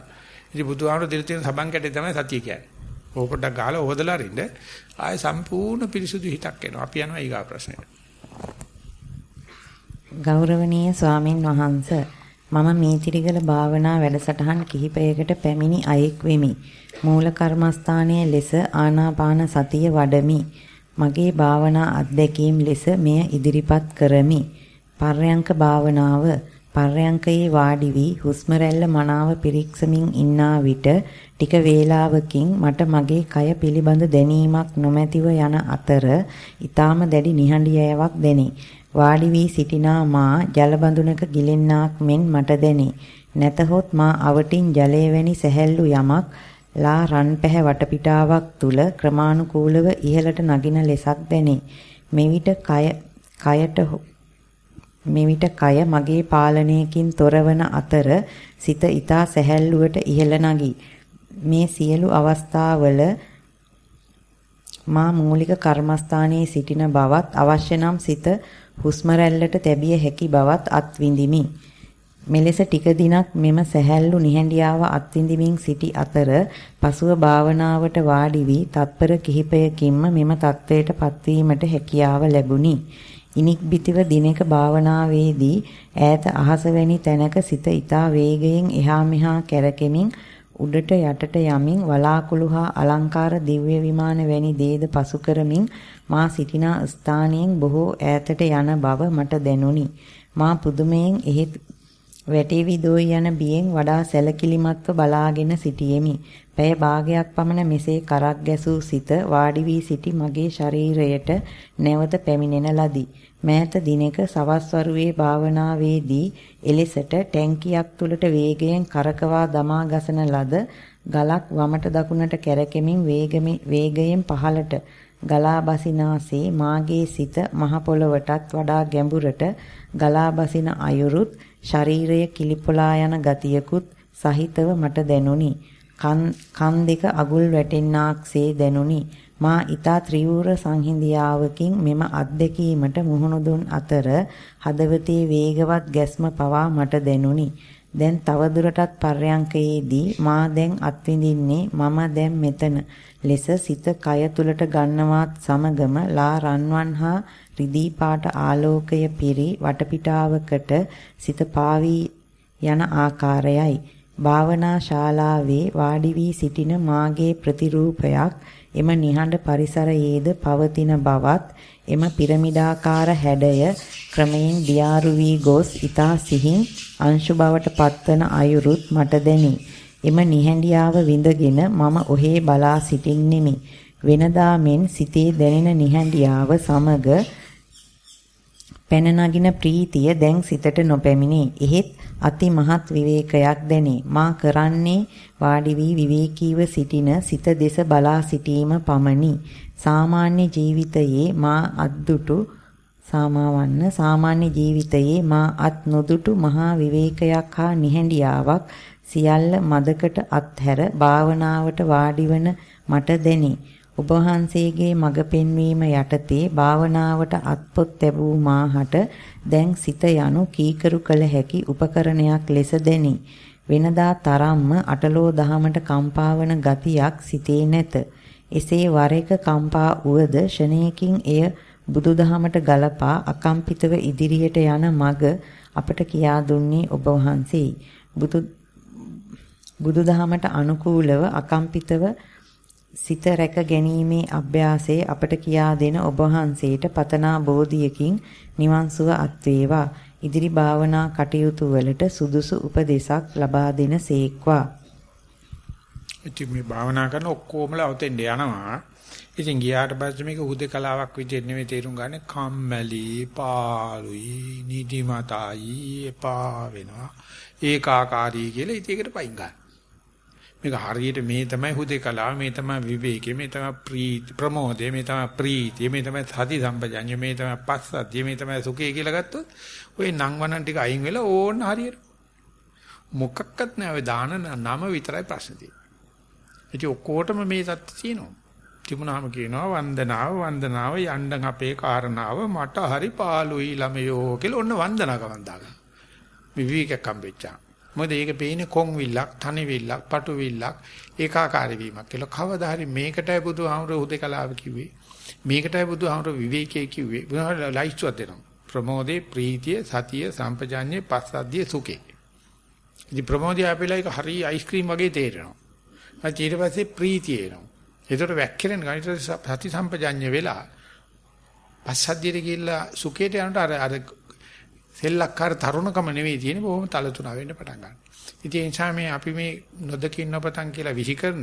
ඉතින් බුදුහාමුදුරු දෙල තියෙන සබන් කැටේ තමයි සතිය කියන්නේ. ඕක පොඩ්ඩක් ගහලා හොදලා අරින්න ආය සම්පූර්ණ පිරිසුදු හිතක් එනවා. අපි යනවා ඊගා ප්‍රශ්නෙට. ගෞරවනීය ස්වාමින් වහන්සේ මම මේතිරිගල භාවනා වැඩසටහන් කිහිපයකට පැමිණි අයෙක් වෙමි. මූල කර්මස්ථානයේ ලෙස ආනාපාන සතිය වඩමි. මගේ භාවනා අත්දැකීම් ලෙස මෙය ඉදිරිපත් කරමි. පර්යංක භාවනාව පර්යංකයේ වාඩි වී හුස්ම රැල්ල මනාව පිරික්සමින් ඉන්නා විට ටික වේලාවකින් මට මගේ කය පිළිබඳ දැනීමක් නොමැතිව යන අතර ඊටාම දැඩි නිහඬියාවක් දැනේ. වාඩි වී සිටිනා මා ජල බඳුනක ගිලෙන්නාක් මෙන් මට දැනේ. නැතහොත් මා අවටින් ජලය වැනි සැහැල්ලු යමක් ලා රන් පැහැ වටපිටාවක් තුල ක්‍රමානුකූලව ඉහළට නගින ලෙසක් දැනේ. මෙවිට කය කයට මෙවිට කය මගේ පාලනයකින් තොරවන අතර සිත ඊතා සැහැල්ලුවට ඉහළ නැගී මේ සියලු අවස්ථාවල මා මූලික කර්මස්ථානයේ සිටින බවත් අවශ්‍ය නම් සිත හුස්ම රැල්ලට තැබිය හැකි බවත් අත්විඳිමි. මෙලෙස ටික දිනක් මෙම සැහැල්ලු නිහඬියාව අත්විඳිමින් සිටි අතර පසුව භාවනාවට වාඩි වී තත්පර කිහිපයකින්ම මෙම தത്വයට පත්වීමට හැකියාව ලැබුණි. ඉනික් බිතිව දිනක භාවනාවේදී ඈත අහස වැනි තැනක සිත ඊතා වේගයෙන් එහා මෙහා කැරකෙමින් උඩට යටට යමින් වලාකුළු හා අලංකාර දිව්‍ය විමාන වැනි දේද පසු කරමින් මා සිටිනා ස්ථානයෙන් බොහෝ ඈතට යන බව මට දැනුනි. මා පුදුමයෙන් එහි වැටේවි දෝයි යන බියෙන් වඩා සැලකිලිමත්ව බලාගෙන සිටියෙමි. පැය භාගයක් පමණ මෙසේ කරක් ගැසූ සිත වාඩි වී සිටි මගේ ශරීරයට නැවත පැමිණෙන ලදී. මෑත දිනක සවස් වරුවේ භාවනාවේදී එලෙසට ටැංකියක් තුලට වේගයෙන් කරකවා දමා ගසන ලද ගලක් වමට දකුණට කැරකෙමින් වේගයෙන් පහළට ගලා බසිනාසේ මාගේ සිත මහ පොළවටත් වඩා ගැඹුරට ගලා බසින අයුරුත් ශරීරය කිලිපොලා යන ගතියකුත් සහිතව මට දැනුනි. කන් දෙක අගුල් වැටෙන්නාක්සේ දැනුනි. මා ඊතා ත්‍රිවූර සංහිඳියාවකින් මෙම අත්දැකීමට මුහුණ දුන් අතර හදවතේ වේගවත් ගැස්ම පවා මට දැනුනි. දැන් තවදුරටත් පර්යංකයේදී මා දැන් අත්විඳින්නේ මම දැන් මෙතන ලෙස සිත කය තුලට ගන්නවත් සමගම ලා රන්වන් හා රිදී පාට ආලෝකය පිරි වටපිටාවකට සිත පාවී යන ආකාරයයි භාවනා ශාලාවේ වාඩි වී සිටින මාගේ ප්‍රතිරූපයක් එම නිහඬ පරිසරයේද පවතින බවත් එම පිරමිඩාකාර හැඩය ක්‍රමයෙන් දියාරු වී ගොස් ඊතා සිහින් අංශු බවට පත්වන අයුරුත් මට දැනේ. එම නිහඬියාව විඳගෙන මම ඔහේ බලා සිටින්නෙමි. වෙනදා මෙන් සිතේ දැනෙන නිහඬියාව සමග පැන නගින ප්‍රීතිය දැන් සිතට නොපැමිණේ. එහෙත් අති මහත් විවේකයක් දැනේ. මා කරන්නේ වාඩි වී විවේකීව සිටින සිත දෙස බලා සිටීම පමණි. සාමාන්‍ය ජීවිතයේ මා අද්දුටු සාමාවන්න සාමාන්‍ය ජීවිතයේ මා අත් නොදුටු මහා විවේකයක් හා නිහඬියාවක් සියල්ල මදකට අත්හැර භාවනාවට වාඩිවන මට දැනේ. ඔබ වහන්සේගේ මඟ පෙන්වීම යටතේ භාවනාවට අත්පොත් ලැබූ මාහට දැන් සිත යනු කීකරු කළ හැකි උපකරණයක් ලෙස දැනේ. වෙනදා තරම්ම අටලෝ දහමට කම්පාවන ගතියක් සිතේ නැත. එසේ වර එක කම්පා වුවද ෂණයකින් එය බුදුදහමට ගලපා අකම්පිතව ඉදිරියට යන මඟ අපට කියා දුන්නේ ඔබ වහන්සේයි. බුදු බුදුදහමට අනුකූලව අකම්පිතව සිත රැක ගැනීමේ අභ්‍යාසයේ අපට කියා දෙන ඔබ වහන්සේට පතනා බෝධියකින් නිවන් සුව අත් වේවා. ඉදිරි භාවනා කටයුතු වලට සුදුසු උපදේශක් ලබා දෙන සේක්වා. ඉතින් මේ භාවනා කරන ඔක්කොමලා උතෙන්ද යනවා. ඉතින් ගියාට පස්සේ මේක හුදේකලාවක් විදිහට නෙමෙයි තේරුම් ගන්න කම්මැලි, පාළුයි, නිදිමතයි, එපා වෙනවා. ඒකාකාරී කියලා ඉතින් ඒකට පයින් ගන්න. මේක හරියට මේ තමයි හුදේකලාව මේ තමයි විවේකය මේ තමයි ප්‍රීති ප්‍රමෝදය මේ තමයි ප්‍රීතිය මේ තමයි සති සම්පජඤ්ඤය මේ තමයි පස්සද්ධිය මේ තමයි සුඛය කියලා ගත්තොත් ඔය නම් වණන් ටික අයින් වෙලා ඕන්න හරියට. මොකක්වත් නෑ ඔය දාන නම විතරයි ප්‍රශ්න තියෙන්නේ. ඉතින් ඔක්කොටම මේ සත්‍ය තියෙනවා. තිබුණාම කියනවා වන්දනාව වන්දනාව යන්න අපේ කාරණාව මට හරි පාළුයි ළමයෝ කියලා ඔන්න වන්දනා ගමන් දාගන්න. විවිධකම් හම්බෙච්චා මොකද ඒක පේන්නේ කොන් විල්ලක්, තනි විල්ලක්, පටු විල්ලක්, ඒකාකාරී වීමක් කියලා. කවදා හරි මේකටයි බුදුහාමුදුරුවෝ උදේකලාව කිව්වේ. මේකටයි බුදුහාමුදුරුවෝ විවේකයේ කිව්වේ. බුදුහාමුදුරුවෝ ලයිස්තුවක් දෙනවා. ප්‍රමෝදේ, ප්‍රීතිය, සතිය, සම්පජාඤ්ඤේ, පස්සද්ධිය, සුඛේ. ඉතින් ප්‍රමෝදය අපිලා ඒක හරි අයිස්ක්‍රීම් වගේ තේරෙනවා. ඊට පස්සේ ප්‍රීතිය එනවා. ඒතර වැක්කිරෙන ගණිත සති සම්පජාඤ්ඤ වෙලා පස්සද්ධියට ගිහිල්ලා සුඛයට යනට අර අර සෙල්ලක්කාර තරුණකම නෙවෙයි තියෙන්නේ බොහොම තලතුණා වෙන්න පටන් ගන්නවා. ඉතින් ඒ නිසා මේ අපි මේ නොදකින් නොපතන් කියලා විහිකරන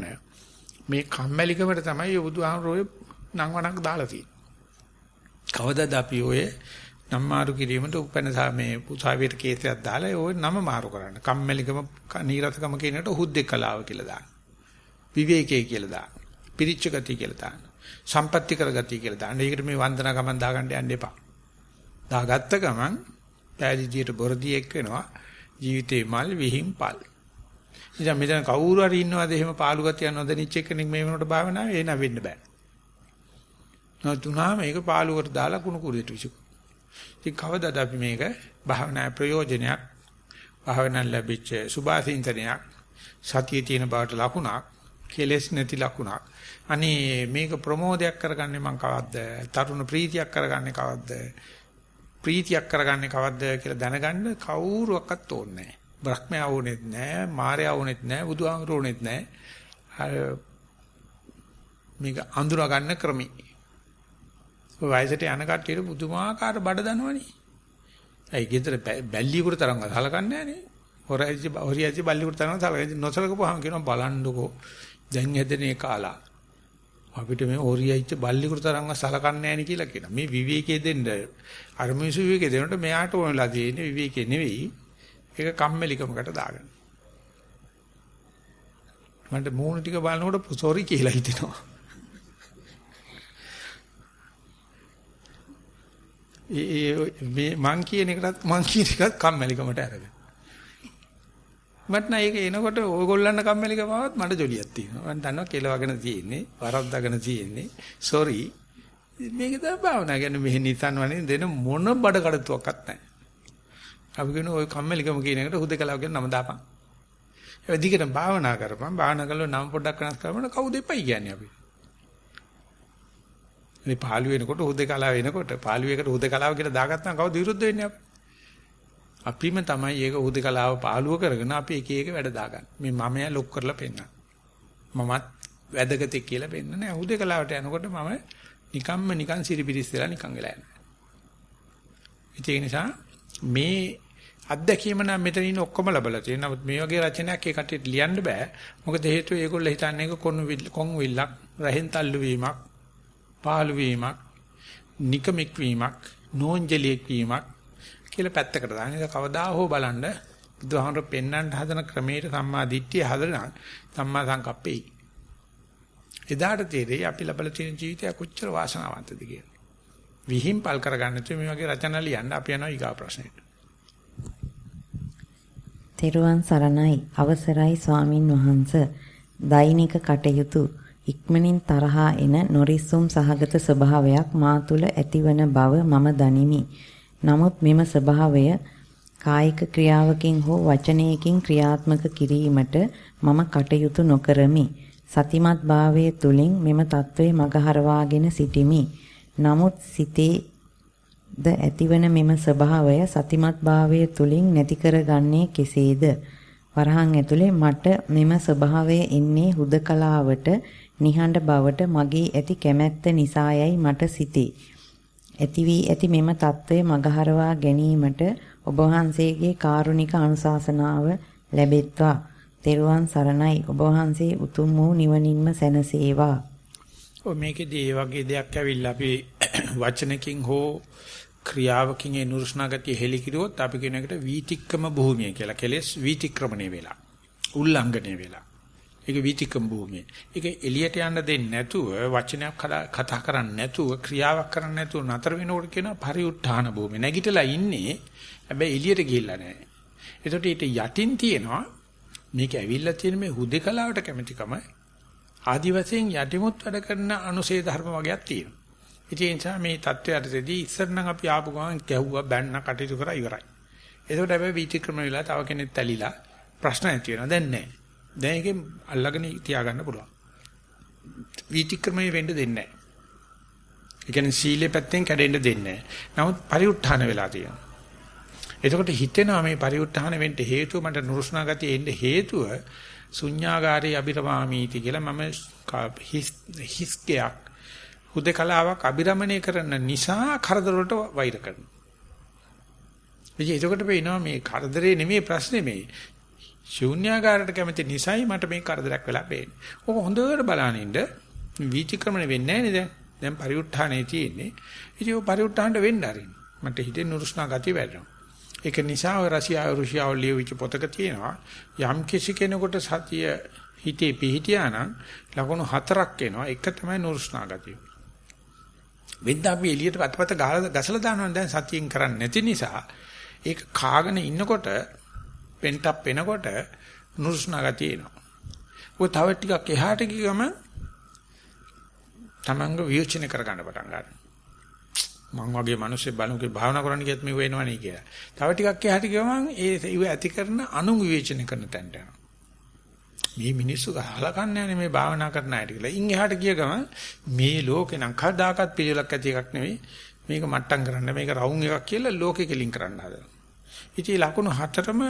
මේ කම්මැලිකමට තමයි බුදුහාමුදුරුවෝ නම් වණක් දාලා තියෙන්නේ. කවදාද අපි ඔය නම් මාරු කිරීමට උපැන්න මේ උසාවියට කේසයක් දාලා ওই නම මාරු කරන්න. කම්මැලිකම නීරසකම කියනකට හුද්දෙක් කලාව කියලා දාන්න. විවේකයේ කියලා දාන්න. පිරිච්ච ගතිය කියලා දාන්න. සම්පත්‍ති කරගතිය කියලා දාන්න. ඒකට මේ වන්දනා ගමන් දාගන්න යන්න එපා. දාගත්ත ගමන් පෑදීදියට බොරදියෙක් වෙනවා. ජීවිතේ මල් විහිම් පල්. ඉතින් මෙතන කවුරු හරි ඉන්නවද එහෙම පාළු ගතිය නොදෙනිච්ච කෙනෙක් මේ වෙනකොට භාවනාවේ එන වෙන්න බෑ. නොතුනහම මේක පාළුවට දාලා කුණු කුරියට විසු. ඉතින් කවදාද අපි මේක භාවනා ප්‍රයෝජනයක් භාවනාවෙන් ලැබිච්ච සුභාසින්තනයක් සතියේ තියෙන බවට ලකුණක් කෙලෙස් නැති ලකුණක් අනේ මේක ප්‍රමෝදයක් කරගන්නේ මං කවද්ද තරුණ ප්‍රීතියක් කරගන්නේ කවද්ද ප්‍රීතියක් කරගන්නේ කවද්ද කියලා දැනගන්න කවුරුවක්වත් ඕනේ නැහැ බ්‍රහ්මයා ඕනෙත් නැහැ මාරයා ඕනෙත් නැහැ බුදුහාමුදුරු ඕනෙත් නැහැ මේක අඳුරා ගන්න ක්‍රමී ඔය වයසට යන කට්ටියට පුදුමාකාර බඩ දනවනේ. ඒ ගෙදර බැල්ලියකට තරම් සලකන්නේ නැහනේ. හොරයිචි හොරියචි බල්ලියකට තරම් සලකන්නේ නොසලකපුවාම කියනවා බලන්නකෝ දැන් හැදෙනේ කාලා. අපිට මේ හොරියයිච බල්ලියකට තරම් සලකන්නේ නැහනේ කියලා කියනවා. මේ විවේකයේ දෙන්න අර මිනිස්සු විවේකයේ දෙනකොට මෙයාට ඕනලා තියෙන්නේ විවේකේ නෙවෙයි. ඒක කම්මැලිකමකට දාගන්න. මන්ට මූණ ටික බලනකොට සෝරි කියලා හිතෙනවා. ඒ මේ මං කියන එකටත් මං කියන එකත් කම්මැලිකමට අරගෙන. මට නම් ඒක එනකොට ඕගොල්ලන්ට කම්මැලිකමවත් මට ජොලියක් තියෙනවා. මම දන්නවා කෙලවගෙන තියෙන්නේ, වරද්දාගෙන තියෙන්නේ. sorry. මේක තමයි භාවනා කියන්නේ මෙහි නිසන් වනේ දෙන මොන බඩ කඩතුවක්වත් නැහැ. අපි කියන ওই කම්මැලිකම කියන එකට හුදකලාව කියන නම දාපන්. ඒ දිගට භාවනා කරපන්. භාවනා කළොත් නම් පොඩ්ඩක් වෙනස් කරපන් කවුද එපයි කියන්නේ අපි. මේ පාළු වෙනකොට හුදේකලාව වෙනකොට පාළුවේකට හුදේකලාව කියලා දාගත්තාම කවුද විරුද්ධ වෙන්නේ අපි? අපිම තමයි ඒක හුදේකලාව පාළුව කරගෙන අපි එක එක වැඩ දාගන්න. මේ මමයා ලොක් කරලා පෙන්නන. මමත් වැදගතෙක් කියලා පෙන්නන නෑ. හුදේකලාවට යනකොට මම නිකම්ම නිකන් සිරිබිරිස් වෙලා නිකන් වෙලා යනවා. ඒ නිසා මේ අත්දැකීම නම් මෙතන ඉන්න ඔක්කොම ලබලා තියෙනවා. නමුත් මේ වගේ රචනයක් ඒ කට්ටියට ලියන්න බෑ. මොකද හේතුව ඒගොල්ලෝ හිතන්නේ ඒක කොන් කොන් විල්ලක්, රහෙන් තල්ලු වීමක්, පාළු වීමක්, නිකමෙක් වීමක්, නෝන්ජලියෙක් වීමක් කියලා පැත්තකට දාන. ඒක කවදා හෝ බලන්න බුදුහාමර පෙන්වන්න හදන ක්‍රමයට සම්මා දිට්ඨිය හදලා සම්මා සංකප්පේ. එදාට තේරෙයි අපි ලබලා තියෙන ජීවිතය කොච්චර වාසනාවන්තද කියලා. විහිම් පල් කරගන්න තු මේ වගේ රචන ලියන්න අපි යනවා ඊගා ප්‍රශ්නෙට. තෙරුවන් සරණයි අවසරයි ස්වාමින් වහන්ස දෛනික කටයුතු ඉක්මනින් තරහා එන නොරිස්සුම් සහගත ස්වභාවයක් මා තුළ ඇතිවන බව මම දනිමි. නමුත් මෙම ස්වභාවය කායික ක්‍රියාවකින් හෝ වචනයකින් ක්‍රියාත්මක කිරීමට මම කටයුතු නොකරමි. සතිමත් භාවයේ තුලින් මෙම తත්වයේ මගහරවාගෙන සිටිමි. නමුත් සිතේ ද ඇතිවන මෙම ස්වභාවය සතිමත් භාවයේ තුලින් නැති කරගන්නේ කෙසේද? වරහන් ඇතුලේ මට මෙම ස්වභාවය එන්නේ හුදකලාවට නිහඬ බවට මගේ ඇති කැමැත්ත නිසායයි මට සිතේ. ඇති වී ඇති මෙම తත්වය මගහරවා ගැනීමට ඔබ වහන්සේගේ කාරුණික අනුශාසනාව ලැබෙත්වා. තෙරුවන් සරණයි. ඔබ වහන්සේ උතුම් වූ නිවනින්ම සැනසේවා. ඔය මේකේදී මේ වගේ දෙයක් ඇවිල්ලා අපි වචනකින් හෝ ක්‍රියාවකින් ඒ නුරුස්නාගතිය හෙලි කිරුවොත් අපි කියන එකට වීතික්‍රම භූමිය කියලා. කෙලස් වීතික්‍රමණය වෙලා. උල්ලංඝනය වෙලා. ඒක විතිකම් භූමිය. ඒක එළියට යන්න දෙන්නේ නැතුව වචනයක් කතා කරන්නේ නැතුව ක්‍රියාවක් කරන්නේ නැතුව නතර වෙනකොට කියනවා පරිඋත්ථාන භූමිය. නැගිටලා ඉන්නේ හැබැයි එළියට ගිහිල්ලා නැහැ. ඒකට ඊට යටින් තියෙනවා මේක ඇවිල්ලා තියෙන මේ හුදේකලාවට කැමැතිකම ආදි වශයෙන් යටිමුත් වැඩ කරන අනුසේ ධර්ම වගේක් තියෙනවා. ඒ නිසා මේ தත්වයටදී ඉස්සර නම් අපි ආපු ගමන් ගැහුවා බැන්න කටයුතු කරා ඉවරයි. ඒකට හැබැයි විතික්‍රම වෙලා තව කෙනෙක් තැලිලා ප්‍රශ්න ඇති වෙනවා. දැන් නැහැ. දැන් ඒකෙන් අල්ලගෙන තියාගන්න පුළුවන්. වීතික්‍රමයේ වෙන්න දෙන්නේ නැහැ. ඒ කියන්නේ සීලේ පැත්තෙන් කැඩෙන්න දෙන්නේ නැහැ. නමුත් පරිඋත්ථාන වෙලා තියෙනවා. එතකොට හිතෙනවා මේ පරිඋත්ථාන වෙන්න හේතුව මට නුරුස්නා ගතිය එන්න හේතුව ශුන්‍යාගාරේ අබිරමාමීති කියලා මම හිස්කයක් හුදකලාවක් අබිරමණය කරන නිසා කරදර වලට වෛර කරනවා. ඉතින් එතකොට පේනවා මේ කරදරේ නෙමෙයි ප්‍රශ්නේ මේ ශූන්‍යාකාරයට කැමති නිසයි මට මේ කරදරයක් වෙලා පේන්නේ. ඕක හොඳට බලන ඉන්න වීතික්‍රමණය වෙන්නේ නැහැ නේද? දැන් පරිඋත්ථානේ තියෙන්නේ. ඉතින් ඔය පරිඋත්ථානට වෙන්න ආරින්. මට හිතේ නුරුස්නා ගතිය වැඩෙනවා. ඒක නිසා ඔය රසියා රුසියාව ලියවිච්ච පොතක තියෙනවා යම් කිසි කෙනෙකුට සතිය හිතේ පිහිටියා නම් ලකුණු හතරක් එනවා. එක තමයි නුරුස්නා ගතිය. වෙද්ද අපි එළියට පතපත ගහලා ගසලා දානවා දැන් සතියෙන් කරන්නේ නැති නිසා ඒක කාගෙන ඉන්නකොට පෙන්ටප් වෙනකොට නුරුස්නා ගතිය එනවා. ඔය තව ටිකක් එහාට ගියම තමංග විචින කරගන්න පටන් ගන්නවා. මං වගේ මිනිස්සු බලමුකේ භාවනා කරන්න ගියත් මේ වෙනවනේ කියලා. තව ටිකක් එහාට ගියම ඒ ඉව ඇති කරන අනු විවේචන කරන තැනට යනවා. මේ මිනිස්සු ගහලා කන්නේ මේ භාවනා කරන අයට කියලා. ඉන් එහාට ගිය ගමන් මේ ලෝකේ නම් කවදාකවත් පිළිලක් ඇති එකක් නෙවෙයි. මේක මට්ටම් කරන්න මේක රවුම් එකක් කියලා ලෝකෙ කෙලින් කරන්න හදනවා. ඉතින් ලකුණු හතරම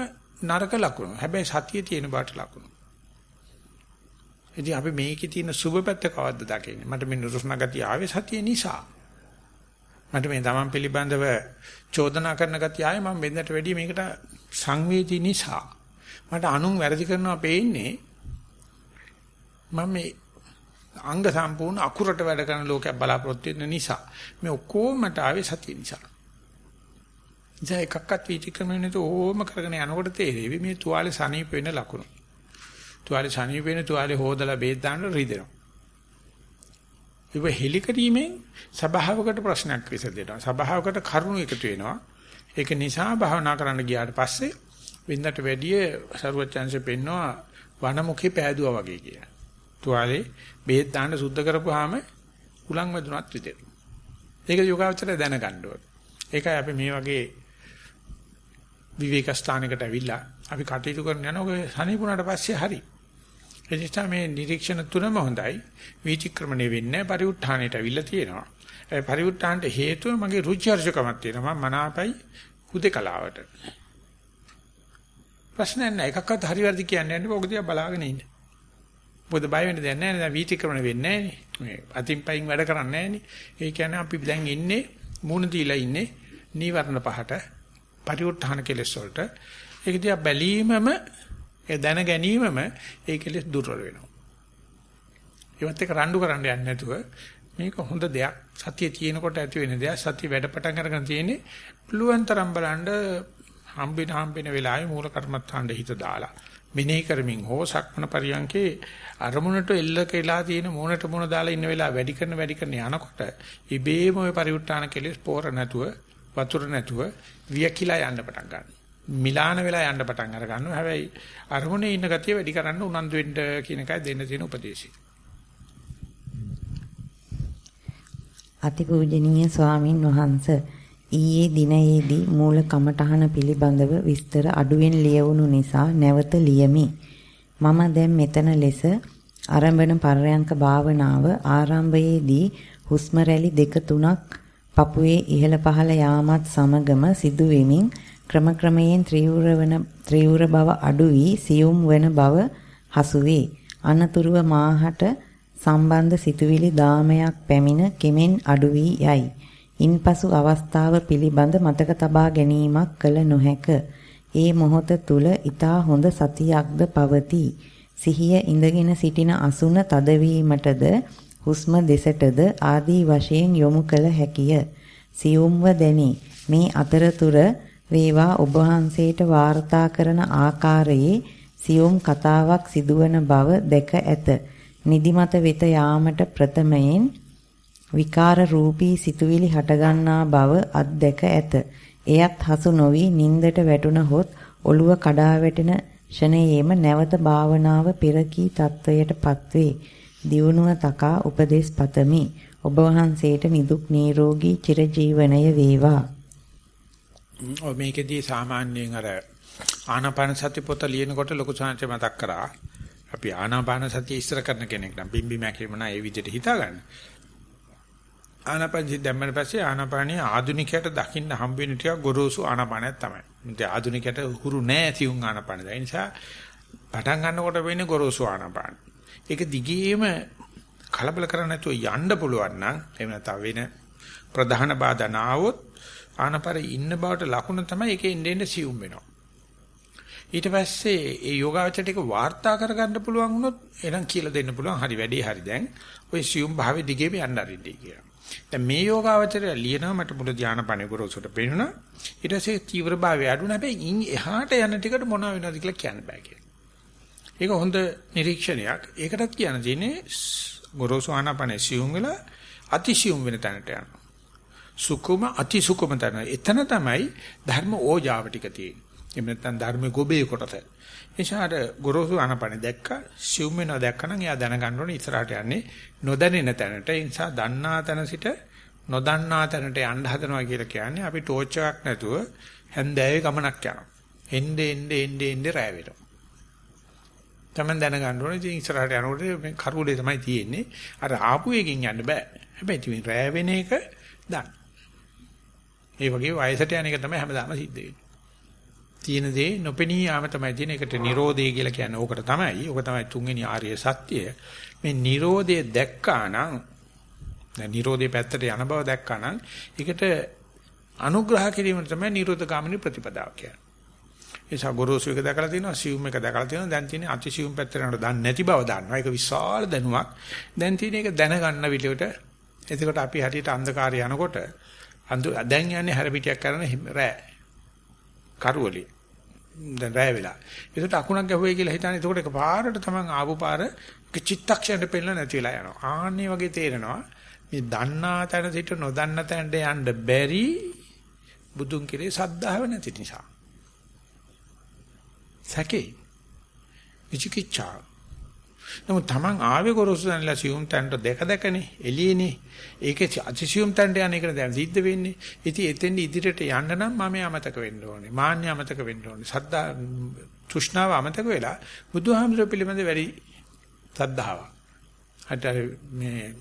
නරක ලකුණු. හැබැයි සතියේ තියෙන බාට ලකුණු. ඉතින් අපි මේකේ තියෙන සුබ පැත්ත කවද්ද දකින්නේ? මට මේ නුරුස්නා ගතිය ආවේ සතිය නිසා. මට මේ තමන් පිළිබඳව චෝදනා කරන ගතිය ආයේ මම වෙනදට වැඩිය මේකට සංවේදී නිසා. මට අනුන් වැරදි කරනවා පේන්නේ මම මේ අංග සම්පූර්ණ අකුරට වැඩ කරන ලෝකයක් බලාපොරොත්තු වෙන නිසා. මේ ඔක්කොම මට ආවේ සතිය නිසා. ඉතින් එකක්වත් වීතික්‍රමනේ නැතු ඕම කරගෙන යනකොට තේරෙවි මේ තුවාලේ සනීප වෙන ලකුණු. තුවාලේ සනීප වෙන තුවාලේ හොදලා බේත් දාන්න රිදෙනවා. ඒක හෙලිකරීමෙන් සබාවකට ප්‍රශ්නයක් විසඳෙනවා. සබාවකට කරුණු එකතු වෙනවා. ඒක නිසා භාවනා කරන්න ගියාට පස්සේ වෙනදට වැඩිය සරුවචාන්සේ පෙන්නවා වනමුඛේ පෑදුවා වගේ කියලා. තුවාලේ බේත් දාන්න සුද්ධ කරපුවාම උලන් වැදුනත් විදියට. ඒක යෝගාවචරය දැනගන්න ඕනේ. ඒකයි අපි මේ වගේ විවේක ස්ථානයකට ඇවිල්ලා අපි කටයුතු කරන යනකොට සනීපුණාට පස්සේ හරි. ඒ නිසා මේ නිරීක්ෂණ තුනම හොඳයි. විචක්‍රමණය වෙන්නේ පරිඋත් ทาน යට අවිල්ලා තියෙනවා. ඒ පරිඋත් ทาน ට හේතුව මගේ රුචි අරුචිකමක් තියෙනවා. මම මනාපයි හුදේකලාවට. ප්‍රශ්නයක් නැහැ. එකක්වත් හරි වැරදි කියන්නේ නැහැ. ඔක දිහා බලාගෙන ඉන්න. මොකද බය වෙන්න දෙයක් නැහැ නේද? විචක්‍රමණය වෙන්නේ නැහැ නේ. අතින් පයින් වැඩ කරන්නේ නැහැ නේ. ඒ කියන්නේ අපි දැන් ඉන්නේ මූණ දීලා ඉන්නේ නීවරණ පහට පරිඋත් ทาน කෙලෙස් වලට. ඒක දිහා බැලීමම ඒ දැන ගැනීමම ඒ කෙලෙස් දුර්වල වෙනවා. ඒවත් එක රණ්ඩු කරන්න යන්නේ නැතුව මේක හොඳ දෙයක්. සතිය තියෙනකොට ඇති වෙන දෙයක්. සතිය වැඩ පටන් අරගෙන තියෙන්නේ පුළුවන් තරම් බලන්න හම්බෙන හම්බෙන වෙලාවේ මූල කර්මත්තාණ්ඩ හිත දාලා මෙනෙහි කරමින් හෝ සක්මන පරියන්කේ අරමුණට එල්ල කියලා තියෙන මූණට මූණ දාලා ඉන්න වෙලාව වැඩි කරන වැඩි කරන යනකොට ඉබේම ওই පරිඋත් ทาน කෙලෙස් පෝර නැතුව වතුර නැතුව වියකිලා යන්න පටන් ගන්නවා. මිලාන වෙලා යන්න පටන් අර ගන්නවා. හැබැයි අරමුණේ ඉන්න ගතිය වැඩි කරන්න උනන්දු වෙන්න කියන එකයි දෙන්න තියෙන උපදේශය. අතිපූජනීය ස්වාමින් වහන්සේ ඊයේ දිනයේදී මූල කමඨහන පිළිබඳව විස්තර අඩුවෙන් ලියවුණු නිසා නැවත ලියමි. මම දැන් මෙතන ලෙස ආරම්භන පර්යංක භාවනාව ආරම්භයේදී හුස්ම රැලි දෙක තුනක් පපුවේ ඉහළ පහළ යාමත් සමගම සිදු වෙමින් ක්‍රමක්‍රමයෙන් ත්‍රිවුර වන ත්‍රිවුර බව අඩු වී සියුම් වන බව හසු වේ. අනතුරුව මාහට සම්බන්ධ සිතුවිලි දාමයක් පැමිණ කෙමෙන් අඩු වී යයි. ඉන්පසු අවස්ථාව පිළිබඳ මතක තබා ගැනීමක් කළ නොහැක. ඒ මොහොත තුල ඊතා හොඳ සතියක්ද පවතී. සිහිය ඉඳගෙන සිටින අසුන තදවීමටද හුස්ම දෙසටද ආදී වශයෙන් යොමු කළ හැකිය. සියුම්ව දැනේ. මේ අතරතුර වේවා ඔබ වහන්සේට වාර්තා කරන ආකාරයේ සියුම් කතාවක් සිදුවන බව දැක ඇත. නිදිමත වෙත යාමට ප්‍රථමයෙන් විකාර රූපී සිතුවිලි හටගන්නා බව අත්දැක ඇත. එයත් හසු නොවි නින්දට වැටුණහොත් ඔළුව කඩා වැටෙන ෂණයේම නැවත භාවනාව පෙරකී තත්වයටපත් වේ. දියුණුව තකා උපදේශ පතමි. ඔබ වහන්සේට නිදුක් නිරෝගී චිරජීවනය වේවා. ඔය මේකෙදී සාමාන්‍යයෙන් අර ආනාපාන සති පොත ලියනකොට ලොකු සංහසේ මතක් කරා. අපි ආනාපාන සතිය ඉස්සර කරන කෙනෙක් නම් බිම්බි මැකිලිම නා ඒ විදිහට හිතා ගන්න. ආනාපානසි දැම්මම පස්සේ ආනාපානිය ආදුනිකයට දකින්න හම්බ වෙන ටික ගොරෝසු ආනාපානයක් තමයි. ඉතින් ආදුනිකයට හුරු නෑ තියුන් ආනාපාන. ඒ නිසා පටන් ගන්නකොට වෙන්නේ ගොරෝසු ආනාපාන. ඒක දිගේම කලබල කරන්නේ නැතුව යන්න පුළුවන් නම් එහෙම නැත්නම් වෙන ප්‍රධාන බාධා නාවොත් ආනපර ඉන්න බවට ලකුණ තමයි ඒකේ ඉන්න ඉන්න සියුම් වෙනවා. ඊට පස්සේ ඒ යෝගාවචරයට ඒක වාර්තා කරගන්න පුළුවන් වුණොත් එනම් කියලා දෙන්න පුළුවන් හරි වැඩි හරි දැන් ওই සියුම් භාවයේ දිගේම යන්න අරින්නයි කියලා. දැන් මේ යෝගාවචරය ලියනවා මට මුල ධානාපණ ගොරෝසුට පේනවා. ඊට පස්සේ තීව්‍රභාවය අඩු නැබැයි ඉන් එහාට යන ටිකට මොනව වෙනවද කියලා කියන්න බෑ කියලා. ඒක හොඳ නිරීක්ෂණයක්. ඒකටත් කියන්න තියෙන්නේ ගොරෝසු ආනාපන සියුම් වෙලා අතිසියුම් වෙන තැනට යනවා. සුකුම අතිසුකුම තැන. එතන තමයි ධර්ම ඕජාව ටික තියෙන්නේ. එහෙම නැත්නම් ධර්ම ගොබේ කොටස. එසාර ගොරෝසු ආනාපන දැක්ක සියුම් වෙනවා දැක්කනම් එයා දැනගන්න ඕනේ ඉස්සරහට යන්නේ නොදැනෙන තැනට. ඒ නිසා දන්නා තැන සිට නොදන්නා තැනට යන්න හදනවා කියලා කියන්නේ අපි ටෝච් එකක් නැතුව හැන්දෑවේ ගමනක් යනවා. එnde ende ende ende රැ වෙනවා. Taman දැනගන්න ඕනේ ඉතින් ඉස්සරහට යනකොට මේ කරුලේ තමයි තියෙන්නේ. අර ආපු එකකින් යන්න බෑ. හැබැයි ඉතින් රැ වෙන එක දන්න. ඒ වගේ වයසට යන එක තමයි හැමදාම සිද්ධ වෙන්නේ. තියෙන දේ නොපෙනී යාම තමයි තියෙන එකට Nirodhe කියලා කියන්නේ. ඕකට තමයි. ඕක තමයි තුන්වෙනි ආර්ය සත්‍යය. මේ Nirodhe දැක්කා නම් දැන් Nirodhe පැත්තට යන බව දැක්කා නම් ඒකට අනුග්‍රහ කිරීම තමයි Nirodha ගාමිනී ප්‍රතිපදාව කියන්නේ. ඒසා ගොරෝසු එක දැකලා තියෙනවා, සියුම් එක දැකලා තියෙනවා. දැන් තියෙන්නේ අතිසියුම් පැත්තට යනකොට දන්නේ නැති බව දන්නවා. ඒක විශාල දැනුමක්. දැන් තියෙන එක දැනගන්න විදිහට එතකොට අපි හරියට අන්ධකාරය යනකොට දැන් යන්නේ හැරපිටියක් කරන රෑ. කරුවලි. දැන් රෑ වෙලා. ඒකට අකුණක් ගැහුවයි කියලා හිතන්නේ. එතකොට එකපාරට තමන් ආපු පාර චිත්තක්ෂණයට පෙන්නලා නැති වෙලා යනවා. ආන්නේ වගේ තේරෙනවා. මේ දන්නා තැන සිට නොදන්න තැනට යන්න බැරි බුදුන් කෙරේ සද්ධාව නැති නිසා. සැකේ. විචිකිච්ඡා. නමුත් Taman ආවේ ගොරොසු දැනලා සියුම් තැනට දෙක දෙකනේ එළියේනේ. ඒකේ අතිසියුම් තැනට යන එක දැන් සිද්ධ වෙන්නේ. ඉතින් එතෙන් ඉදිරියට යන්න නම් මම අමතක වෙන්න ඕනේ. මාන්නය අමතක වෙන්න ඕනේ. සද්දා තෘෂ්ණාව අමතක වෙලා බුදුහාමුදුරුවෝ පිළිබඳ වැඩි සද්ධාාවක්. අට මේ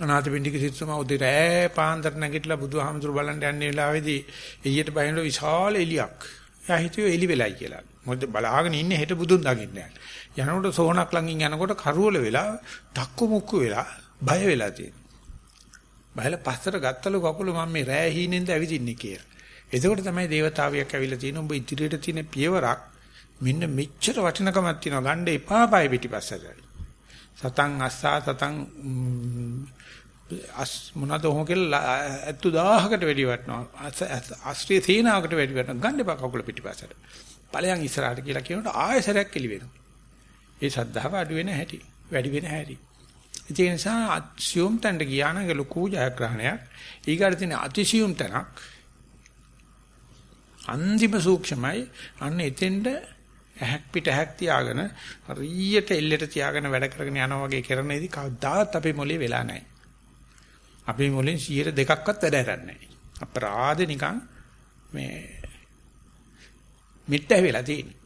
අනාථපිණ්ඩික සිතුමා උදේ රෑ පාන්දර නැගිටලා බුදුහාමුදුරු බලන්න යන්නේ වෙලාවේදී එළියට බහිනකොට විශාල එලියක්. එයා හිතුවේ එලි වෙලයි කියලා. මොකද බලාගෙන ඉන්නේ හෙට බුදුන් දකින්නේ නැහැ. යනකොට සෝනක් ළඟින් යනකොට කරුවල වෙලා තක්කු මුක්කු වෙලා බය වෙලා තියෙනවා. බයලා පස්සට ගත්තලු කකුල මම මේ රෑ හීනෙන්ද ඇවිදින්නේ කියලා. එතකොට තමයි දේවතාවියක් ඇවිල්ලා තියෙන උඹ ඉදිරියට තියෙන පියවරක් මෙන්න මෙච්චර වටිනකමක් තියෙනවා ගන්න එපා පය පිටිපස්සට. සතන් අස්සා සතන් අස් මොනවාද ඔහොම කියලා 70000කට වැඩි වටනවා. ආශ්‍රය සීනාවකට වැඩි වටනවා. ගන්න එපා කකුල පිටිපස්සට. ඵලයන් ඉස්සරහට කියලා කියනකොට ආයසරයක් එලි වෙනවා. ඒ ශ්‍රද්ධාව අඩු වෙන හැටි වැඩි වෙන හැටි. ඒ නිසා අසියුම් තැනට ගියා නම් ලොකු ජයග්‍රහණයක්. ඊගාට තියෙන අතිසියුම් තැනක් අන්තිම සූක්ෂමයි. අන්න එතෙන්ද ඇහක් පිට ඇහක් තියාගෙන හරියට එල්ලෙට තියාගෙන වැඩ කරගෙන යනවා වගේ කරනේදී කවදාවත් අපේ මොලේ වෙලා නැහැ. අපේ මොලෙන් 100 දෙකක්වත් වැඩ කරන්නේ නැහැ. අපරාධ නිකන් මේ මිට්ට වෙලා තියෙන්නේ.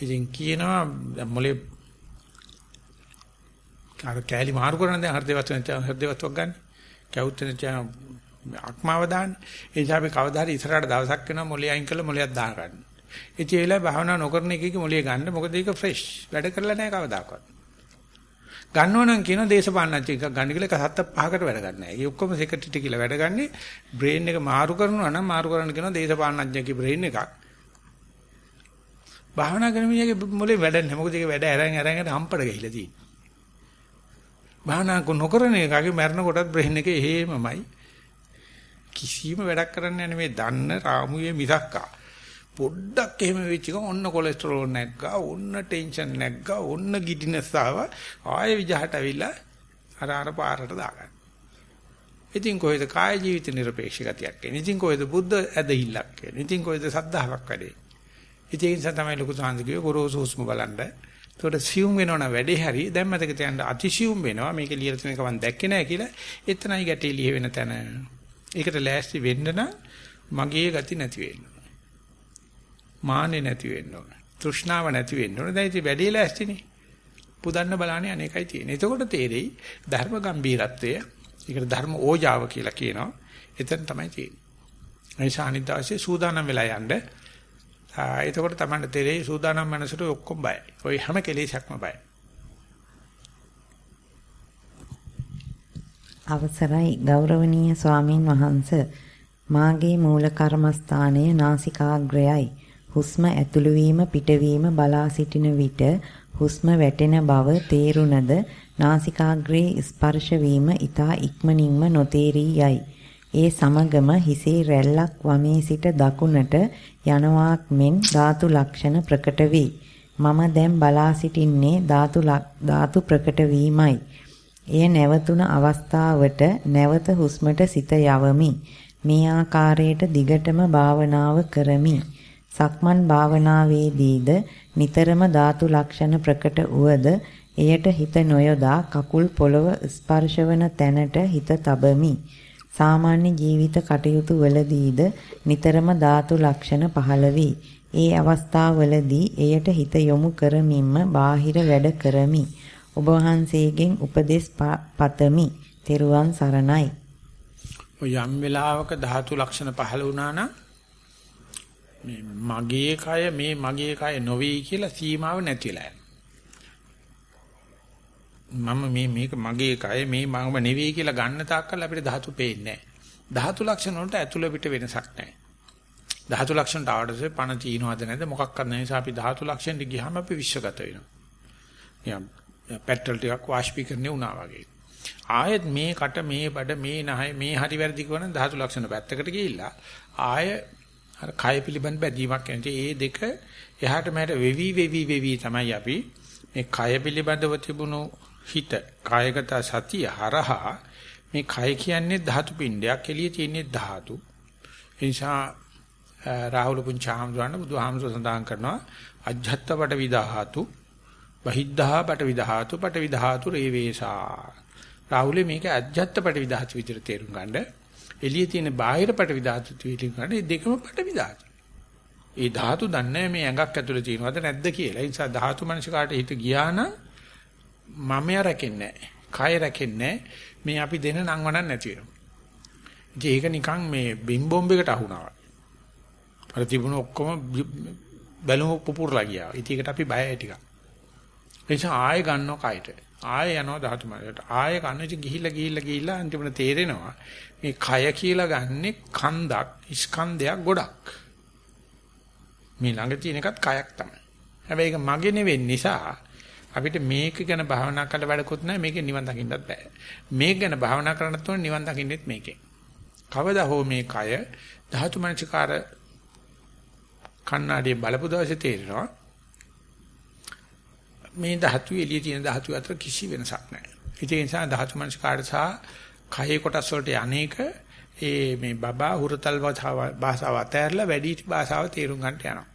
ඉතින් කියනවා මොලේ අර කෑලි මාරු කරන දැන් හෘදේවත් හෘදේවත්වක් ගන්න. කැවුත් නැචා අක්මාව දාන්න. ඒ නිසා අපි කවදා හරි ඉස්සරහට දවසක් වෙනවා මොලේ අයින් කරලා මොලයක් දා ගන්න. ඉතින් ඒ වෙලාවේ භාවනා නොකරන එකක මොලේ ගන්න. මොකද ඒක ෆ්‍රෙෂ්. වැඩ කරලා නැහැ කවදාකවත්. ගන්නව නම් කියන දේශපාලනඥයෙක් එකක් ගන්න කියලා එක හත්ත පහකට වැඩ ගන්න නැහැ. ඒ ඔක්කොම සෙක්‍රටරිට කියලා වැඩ ගන්නේ බ්‍රේන් එක මාරු කරනවා නම් මාරු කරන්න කියනවා දේශපාලනඥයෙක්ගේ බ්‍රේන් එකක්. භාවනා කරන මිනිහගේ මොලේ වැඩ නැහැ. මොකද ඒක වැඩ අරන් අරන් හම්පඩ ගහිලා තියෙන්නේ. භාවනා නොකරන එකගේ මරණ කොටත් බ්‍රේන් එකේ එහෙමමයි. කිසිම වැඩක් කරන්න යන්නේ මේ දන්න රාමුවේ මිසක්කා. පොඩ්ඩක් එහෙම වෙච්ච ගමන් ඔන්න කොලෙස්ටරෝල් නැග්ගා, ඔන්න ටෙන්ෂන් නැග්ගා, ඔන්න ගිඩිනස් ආවා. ආයෙ විජහට අවිලා අර අර පාරට දාගන්න. ඉතින් කොහෙද කාය ජීවිත නිර්පේක්ෂ ගතියක් එන්නේ? ඉතින් කොහෙද බුද්ධ ඇදහිල්ලක් එන්නේ? ඉතින් කොහෙද සද්ධාාවක් වැඩේ? ඉතින් ඒ නිසා තමයි ලොකු සාන්තිකේ ගොරෝසු හුස්ම බලන්න. ඒකට සියුම් වෙනවනම් වැඩේ හරි. දැන් මතක තියන්න අතිසියුම් වෙනවා. මේක ලියලා තියෙන එක මම දැක්කේ නැහැ කියලා. එතනයි ගැටේ ලිය වෙන තැන. ඒකට ලෑස්ති වෙන්න නම් මගේ ගති නැති වෙන්න. මාන්නේ නැති වෙන්න ඕන. තෘෂ්ණාව නැති වෙන්න ඕන. දැන් ඉතින් වැඩේ ලෑස්තිනේ. පුදන්න බලන්නේ අනේකයි තියෙන්නේ. එතකොට තේරෙයි ධර්ම ගම්බීරත්වය. ඒකට ධර්ම ඕජාව කියලා කියනවා. එතන තමයි තියෙන්නේ. ඒ ශානිදාසේ සූදානම් වෙලා යන්න. එතකොට තමයි තේරෙයි සූදානම් මනසට ඔක්කොම බයයි. ওই හැම කෙලෙසක්ම බයයි. අවසරයි ගෞරවනීය ස්වාමින් වහන්ස මාගේ මූල කර්මස්ථානය නාසිකාග්‍රයයි හුස්ම ඇතුළු වීම පිටවීම බලා සිටින විට හුස්ම වැටෙන බව තේරුණද නාසිකාග්‍රේ ස්පර්ශ වීම ඊතා ඉක්මනින්ම නොතේරී යයි. ඒ සමගම හිසේ රැල්ලක් වමේ සිට දකුණට යනවාක් මෙන් ධාතු ලක්ෂණ ප්‍රකට වේ. මම දැන් බලා සිටින්නේ ධාතු ධාතු ප්‍රකට වීමයි. එය නැවතුන අවස්ථාවට නැවත හුස්මට සිත යවමි. මේ ආකාරයට දිගටම භාවනාව කරමි. සක්මන් භාවනාවේදීද නිතරම ධාතු ලක්ෂණ ප්‍රකට උවද එයට හිත නොයොදා කකුල් පොළව ස්පර්ශවන තැනට හිත තබමි. සාමාන්‍ය ජීවිත කටයුතු වලදීද නිතරම ධාතු ලක්ෂණ පහළ වී ඒ අවස්ථාවවලදී එයට හිත යොමු කරමින්ම බාහිර වැඩ කරමි. ඔබ වහන්සේගෙන් උපදෙස් පතමි. තෙරුවන් සරණයි. ඔය යම් වෙලාවක ධාතු ලක්ෂණ පහළ වුණා නම් මේ මගේ කය මේ මගේ කය නොවේ කියලා සීමාව නැතිලා මම මේ මේක මගේ කය මේ මම නෙවෙයි කියලා ගන්න තාක්කල් අපිට ධාතු පේන්නේ නැහැ. ධාතු ලක්ෂණ වලට ඇතුළ පිට වෙනසක් නැහැ. ධාතු ලක්ෂණට ආවදසේ පණ තියනවද නැද්ද මොකක්වත් නැහැ. නිසා අපි ධාතු ලක්ෂණට ගියාම අපි විශ්වගත වෙනවා. නියම් පෙට්‍රල් ටිකක් වාෂ්පීකරණය වුණා වගේ. ආයෙත් මේ කට මේ බඩ මේ නහය මේ හරි වැරදි කරන ධාතු ලක්ෂණ පැත්තකට ගිහිල්ලා ආය අර කය පිළිබඳ බැඳීමක් එනවා. ඒ දෙක එහාට මෙහාට වෙවි වෙවි වෙවි තමයි අපි මේ කය පිළිබඳව තිබුණු හිත කායගත සතිය හරහා මේ කය කියන්නේ ධාතු පිණ්ඩයක් එළියේ තියෙන්නේ ධාතු. ඒ නිසා රාහුල පුංචාම්දුරණ බුදුහාමුදුර සඳහන් කරනවා අජ්ජත්ත බට විදහාතු බහිද්ධා බට විදහාතු බට විදහාතු රේවේසා. රාහුලේ මේක අජ්ජත්ත බට විදහාතු විදිහට තේරුම් ගන්න. එළියේ තියෙන බාහිර බට විදහාතු තේරුම් ගන්න. මේ දෙකම බට විදහාතු. ඒ ධාතු දන්නේ මේ ඇඟක් ඇතුලේ තියෙනවද නැද්ද කියලා. ඒ නිසා ධාතු මනසකාට හිත ගියා නම් මමයා රැකෙන්නේ නැහැ. කය රැකෙන්නේ මේ අපි දෙන නම් වණන් නැති වෙනවා. ඉතින් ඒක නිකන් මේ බිම් බොම්බයකට අහුනවා. අර තිබුණ ඔක්කොම බැලුම පුපුරලා ගියා. ඉතින් ඒකට අපි බයයි ටිකක්. ඒ නිසා ආයෙ ගන්නවා කයට. ආයෙ යනවා ධාතු මාර්ගයට. ආයෙ කන්න ඉතින් ගිහිල්ලා ගිහිල්ලා ගිහිල්ලා අන්තිමට තේරෙනවා මේ කය කියලා ගන්නෙ කන්දක්, ස්කන්ධයක් ගොඩක්. මේ ළඟ තියෙන එකත් කයක් තමයි. හැබැයි ඒක මගේ නෙවෙයි නිසා අපිට මේක ගැන භාවනා කරලා වැඩකුත් නැහැ මේකෙන් නිවන් දකින්නත් බෑ. මේක ගැන භාවනා කරන්නත් ඕනේ නිවන් දකින්නෙත් මේකෙන්. කවදා හෝ මේ කය ධාතු මනසිකාර කන්නාඩියේ බලපු දවසේ තේරෙනවා මේ ධාතු එළියේ තියෙන ධාතු අතර කිසි වෙනසක් නැහැ. ඒ නිසා ධාතු මනසිකාර සහ කයේ කොටස් වලට අනේක ඒ මේ බබා හුරතල් භාෂාව අතහැරලා වැඩි භාෂාව තේරුම් ගන්නට යනවා.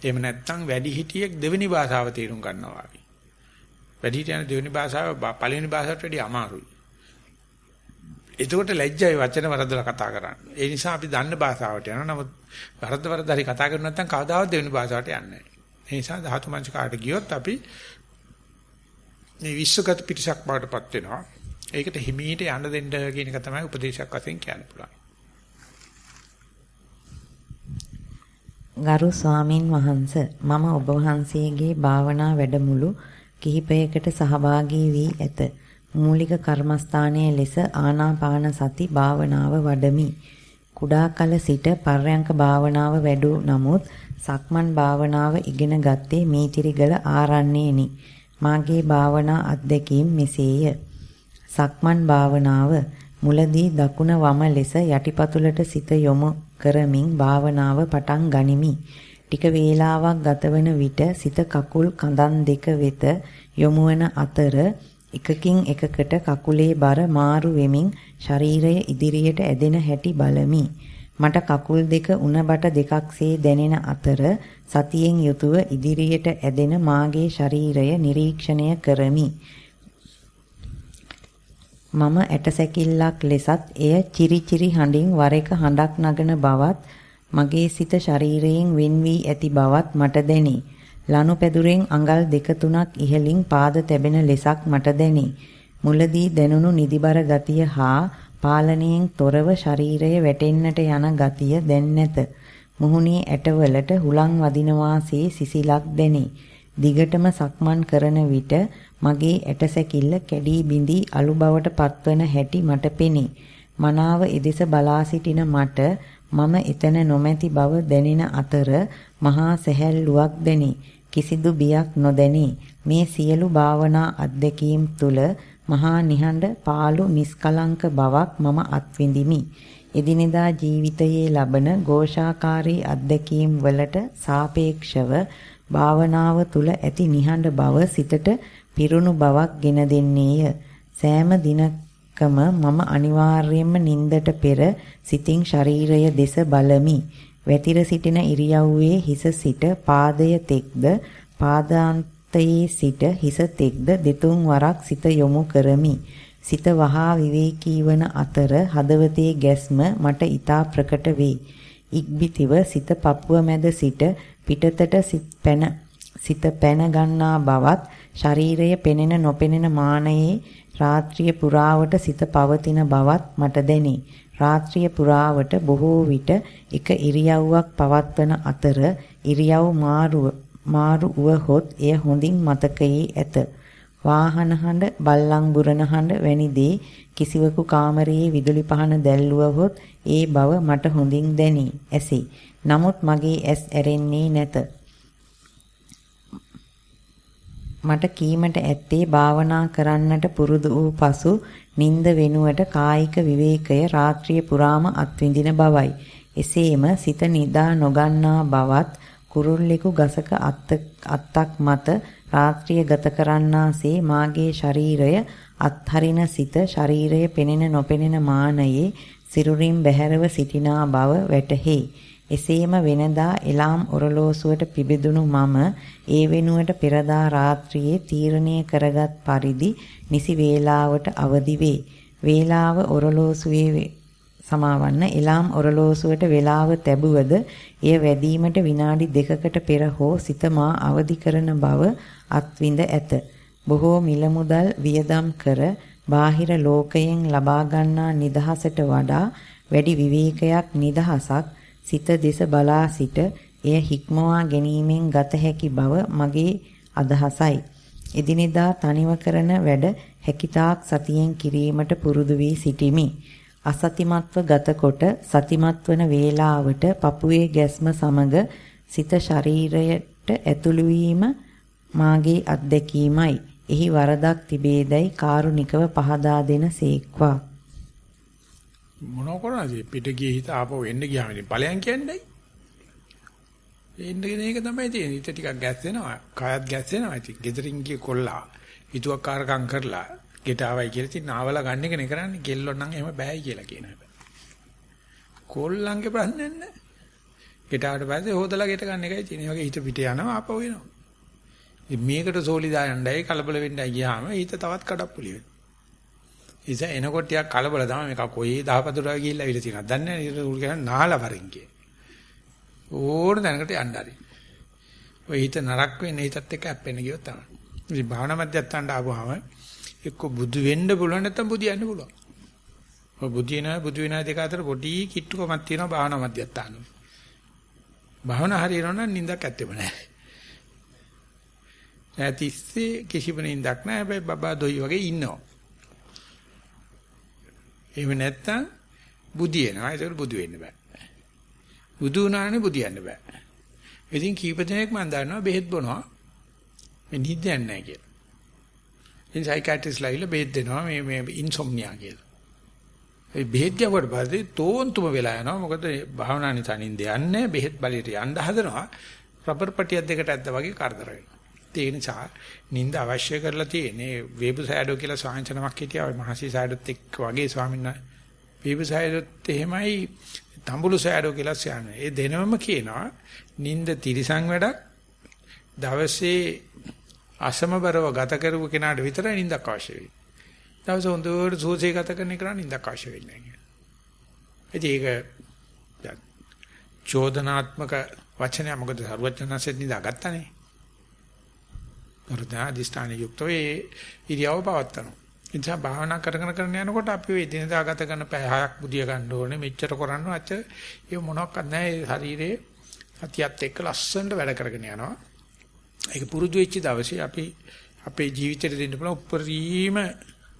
එහෙම නැත්නම් වැඩි හිටියෙක් දෙවෙනි භාෂාව තේරුම් ගන්නවා වගේ. වැඩි හිටියන දෙවෙනි භාෂාව පළවෙනි භාෂාවට වැඩිය අමාරුයි. එතකොට ලැජ්ජයි වචන වරදලා කතා කරන්න. ඒ නිසා අපි දන්න භාෂාවට යනවා. නමුත් වරද වරද හරි කතා කරුනේ නැත්නම් කවදාවත් දෙවෙනි භාෂාවට යන්නේ නැහැ. ඒ නිසා ධාතු මනසකාට ගියොත් අපි මේ විශ්වගත පිටසක් බවටපත් වෙනවා. ඒකට හිමීට යන්න දෙන්න කියන එක තමයි උපදේශයක් වශයෙන් කියන්න පුළුවන්. ගරු ස්වාමින් වහන්ස මම ඔබ වහන්සේගේ භාවනා වැඩමුළු කිහිපයකට සහභාගී වී ඇත. මූලික කර්මස්ථානයේ ලෙස ආනාපාන සති භාවනාව වඩමි. කුඩා කල සිට පර්යංක භාවනාව වැඩු නමුත් සක්මන් භාවනාව ඉගෙන ගත්තේ මීතිරිගල ආරණ්‍යේනි. මාගේ භාවනා අත්දැකීම් මෙසේය. සක්මන් භාවනාව මුලදී දකුණ වම ලෙස යටිපතුලට සිත යොමු කරමින් භාවනාව පටන් ගනිමි. ටික වේලාවක් ගතවන විට සිත කකුල් කඳන් දෙක වෙත යොමු වන අතර එකකින් එකකට කකුලේ බර මාරු වෙමින් ශරීරය ඉදිරියට ඇදෙන හැටි බලමි. මට කකුල් දෙක උණබට දෙකක්සේ දැනෙන අතර සතියෙන් යුතුව ඉදිරියට ඇදෙන මාගේ ශරීරය නිරීක්ෂණය කරමි. මම ඇටසැකිල්ලක් ලෙසත් එය චිරි චිරි හඬින් වර එක හඬක් නගන බවත් මගේ සිත ශරීරයෙන් වෙන් වී ඇති බවත් මට දැනේ. ලනු පැදුරෙන් අඟල් දෙක තුනක් ඉහළින් පාද තැබෙන ලෙසක් මට දැනේ. මුලදී දැනුණු නිදිබර ගතිය හා පාලනයෙන් තොරව ශරීරය වැටෙන්නට යන ගතිය දැන් නැත. මුහුණේ ඇටවලට හුලං වදිනවාසේ සිසිලක් දැනේ. දිගටම සක්මන් කරන විට මගේ ඇටසැකිල්ල කැඩී බිඳී අලු බවට පත්වන හැටි මට පෙනේ. මනාව එදෙස බලා සිටින මට මම එතන නොමැති බව දැනෙන අතර මහා සැහැල්ලුවක් දැනේ. කිසිදු බියක් නොදැනේ. මේ සියලු භාවනා අත්දැකීම් තුල මහා නිහඬ පාළු නිස්කලංක බවක් මම අත්විඳිමි. එදිනෙදා ජීවිතයේ ලබන ഘോഷාකාරී අත්දැකීම් වලට සාපේක්ෂව භාවනාව තුල ඇති නිහඬ බව සිතට පිරුණු බවක් ගෙන දෙන්නේය. සෑම දිනකම මම අනිවාර්යයෙන්ම නින්දට පෙර සිතින් ශරීරය දෙස බලමි. වැතිර සිටින ඉරියව්වේ හිස සිට පාදය තෙක්ද පාදාන්තයේ සිට හිස තෙක්ද දෙතුන් වරක් සිත යොමු කරමි. සිත වහා විවේකී වන අතර හදවතේ ගැස්ම මට ඊටා ප්‍රකට වේ. ඉක්බිතිව සිත පපුව මැද සිට පිටතට සිත පැන සිත පැන ගන්නා බවත් ශරීරය පෙනෙන නොපෙනෙන මානයේ රාත්‍රිය පුරාවට සිත පවතින බවත් මට දැනේ. රාත්‍රිය පුරාවට බොහෝ විට එක ඉරියව්වක් පවත්වන අතර ඉරියව් මාරුව මාරු වුවහොත් එය හොඳින් මතකයේ ඇත. වාහන හඬ, බල්ලන් බුරන හඬ වැනි දේ කිසිවකු කාමරයේ විදුලි පහන දැල්වුවහොත් ඒ බව මට හොඳින් දැනේ. ඇසේ. නමුත් මගේ ඇස් ඇරෙන්නේ නැත. මට කීමට ඇත්තේ භාවනා කරන්නට පුරුදු වූ පසු නිନ୍ଦ වෙනුවට කායික විවේකය රාත්‍රිය පුරාම අත්විඳින බවයි. එසේම සිත නිදා නොගන්නා බවත් කුරුල්ලෙකු ගසක අත්තක් මත රාත්‍රිය ගත කරන්නාසේ මාගේ ශරීරය අත්හරින සිත ශරීරය පෙනෙන නොපෙනෙන මානයේ සිරුරින් බැහැරව සිටිනා බව වැටහෙයි. එසේම වෙනදා එලාම් ඔරලෝසුවට පිබිදුණු මම ඒ වෙනුවට පෙරදා රාත්‍රියේ තීරණය කරගත් පරිදි නිසි වේලාවට අවදි වේ. වේලාව ඔරලෝසුවේ සමාවන්න එලාම් ඔරලෝසුවට වේලාව තැබුවද එය වැඩිවීමට විනාඩි දෙකකට පෙර හෝ සිත මා අවදි කරන බව අත්විඳ ඇත. බොහෝ මිල මුදල් වියදම් කර බාහිර ලෝකයෙන් ලබා ගන්නා නිදහසට වඩා වැඩි විවේකයක් නිදහසක් සිත දෙස බලා සිට එය හික්මවා ගැනීමෙන් ගත හැකි බව මගේ අදහසයි. එදිනෙදා තනිව කරන වැඩ හැකිතාක් සතියෙන් කිරීමට පුරුදු වී සිටිමි. අසතිමත්ව ගතකොට සතිමත් වන වේලාවට පපුවේ ගැස්ම සමග සිත ශරීරයට ඇතුළු වීම මාගේ අත්දැකීමයි. එහි වරදක් තිබේදයි කාරුණිකව පහදා දෙන සේක්වා. මොනව කරනද පිට ගියේ හිත ආපහු එන්න ගියාම ඉතින් ඵලයන් කියන්නේ එන්න කියන එක තමයි තියෙන්නේ. හිත ටිකක් ගැස්සෙනවා, කායත් ගැස්සෙනවා. ඉතින් ගෙදරින් ගිය කොල්ලා හිතුවක් කාරකම් කරලා ගෙට ආවයි කියලා ඉතින් නාවලා ගන්න එකනේ කරන්නේ. කෙල්ලෝ නම් එහෙම බෑයි කියලා කියනවා. කොල්ලන්ගේ ප්‍රශ්නයක් නැහැ. ගෙට ආවට පස්සේ හොදලා ගෙට ගන්න එකයි තියෙන්නේ. වගේ හිත පිට යනවා ආපහු එනවා. ඉතින් මේකට සෝලිදා යන්නයි කලබල වෙන්නයි ගියාම හිත තවත් කඩප්පුලි වෙනවා. ඉතින් එනකොට ටිකක් කලබල තමයි මේක කොයි දහපතුරා ගිහිල්ලා අවිල තියෙනවද දන්නේ නැහැ ඌ කියන නාලා වරින් කිය. ඕන දැනකට යන්න හරි. ඔය හිත නරක වෙන්නේ හිතත් එක්ක ඇප්පෙන්න ගියොත් තමයි. ඉතින් භාවනා මධ්‍යස්ථානට ආවම එක්ක බුදු වෙන්න පුළුවන් නැත්නම් බුදියන්න පුළුවන්. ඔය බුදියන බුදු වෙනා දෙක අතර පොඩි කිට්ටුකමක් තියෙනවා භාවනා මධ්‍යස්ථානෙ. භාවනා හරියනවනම් නිින්දක් ඇත්තෙම නැහැ. නැතිස්සේ කිසිම නිින්දක් නැහැ. හැබැයි බබා දොයි වගේ ඉන්නවා. එහෙම නැත්තම් බුදියනවා. ඒක බුදු වෙන්න බෑ. බුදු වුණානේ බුදියන්න බෑ. ඉතින් කීප දෙනෙක් මම දන්නවා බෙහෙත් බොනවා. මේ නිින්දයක් නැහැ කියලා. ඉතින් සයිකියාට්‍රිස්ට්ලා ඉල්ල බෙහෙත් දෙනවා මේ මේ ඉන්සොම්නියා කියලා. ඒ බෙහෙත් ගැවුවට පස්සේ තෝන්තුම වෙලා යනවා. මොකද භාවනා නිසා නිින්ද යන්නේ බෙහෙත් බලයට යන්න හදනවා. රබර් පටියක් දෙකට ඇද්ද වගේ කරදර වෙනවා. ඒ නිසා නිින්ද අවශ්‍ය කරලා තියෙන්නේ වේබු සෑඩෝ කියලා ස්වාමීන් හිටියා ඔය මහසි සෑඩෝත් එක්ක වගේ ස්වාමීන් වහන්සේ වේබු සෑඩෝත් එහෙමයි තඹුළු සෑඩෝ කියලා ස්වාමීන් ඒ දෙනවම කියනවා නිින්ද තිරිසං වැඩක් දවසේ අසමබරව ගත කරපු කෙනාට විතරයි නිින්දක් අවශ්‍ය වෙන්නේ. දවස හොඳට සෝසේ ගත කරන කෙනා නිින්දක් අවශ්‍ය වෙන්නේ නැහැ. ඒක චෝදනාත්මක වචනය මොකද සරුවචනසෙත් නිදාගත්තානේ. වර්ධනා දිස්ථාන යුක්තව ඒ ඉරියව පවත්තනවා. ඒ නිසා භාවනා කරගෙන කරගෙන යනකොට අපි මේ දිනදා ගත කරන පැය හයක් බුදිය ගන්න ඕනේ. මෙච්චර කරන්න අච්ච ඒ මොනවත් නැහැ. ඒ ශරීරයේ සතියත් එක්ක ලස්සනට වැඩ කරගෙන යනවා. ඒක පුරුදු වෙච්ච දවසේ අපි අපේ ජීවිතේට දෙන්න පුළුවන් උපරිම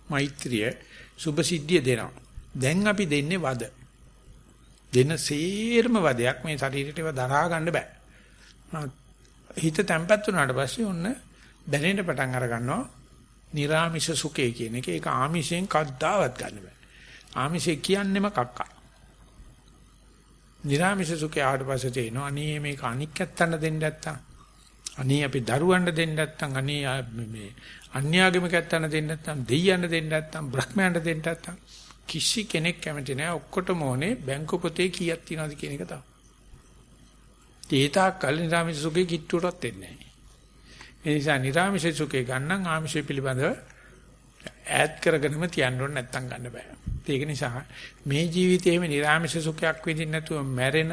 මෛත්‍රිය සුභ සිද්ධිය දෙනවා. දැන් අපි දෙන්නේ වද. දෙන සේරම වදයක් මේ ශරීරයට ඒවා දරා ගන්න බෑ. හිත තැම්පත් වුණාට පස්සේ ඔන්න දැනෙන්න පටන් අර ගන්නවා. නිරාමිෂ සුඛය කියන එක ඒක ආමිෂයෙන් කද්දාවත් ගන්න බෑ. ආමිෂය කියන්නේම කක්කා. නිරාමිෂ සුඛය ආවට පස්සේ තේනවා අනේ මේක අනික් ඇත්තන්න දෙන්න නැත්තම්. අනේ අපි දරුවන්ට දෙන්න නැත්තම් අනේ මේ අන්‍යාගමික ඇත්තන්න දෙන්න නැත්තම් දෙයියන්ට දෙන්න නැත්තම් බ්‍රහ්මයන්ට දෙන්න නැත්තම් කිසි කෙනෙක් කැමති නැහැ ඔක්කොටම ඕනේ බැංකු පොතේ කීයක් තියනවද කියන එක තමයි. ඒතාක් කල නිරාමිෂ සුඛේ කිට්ටුවටත් දෙන්නේ නැහැ. ඒ නිසා නිරාමිෂ සුඛේ ගන්නන් ආමිෂය පිළිබඳව ඈඩ් කරගෙනම තියන්න ඕනේ නැත්තම් ගන්න බෑ. ඒක නිසා මේ ජීවිතයේම නිරාමිෂ සුඛයක් විඳින්න නැතුව මැරෙන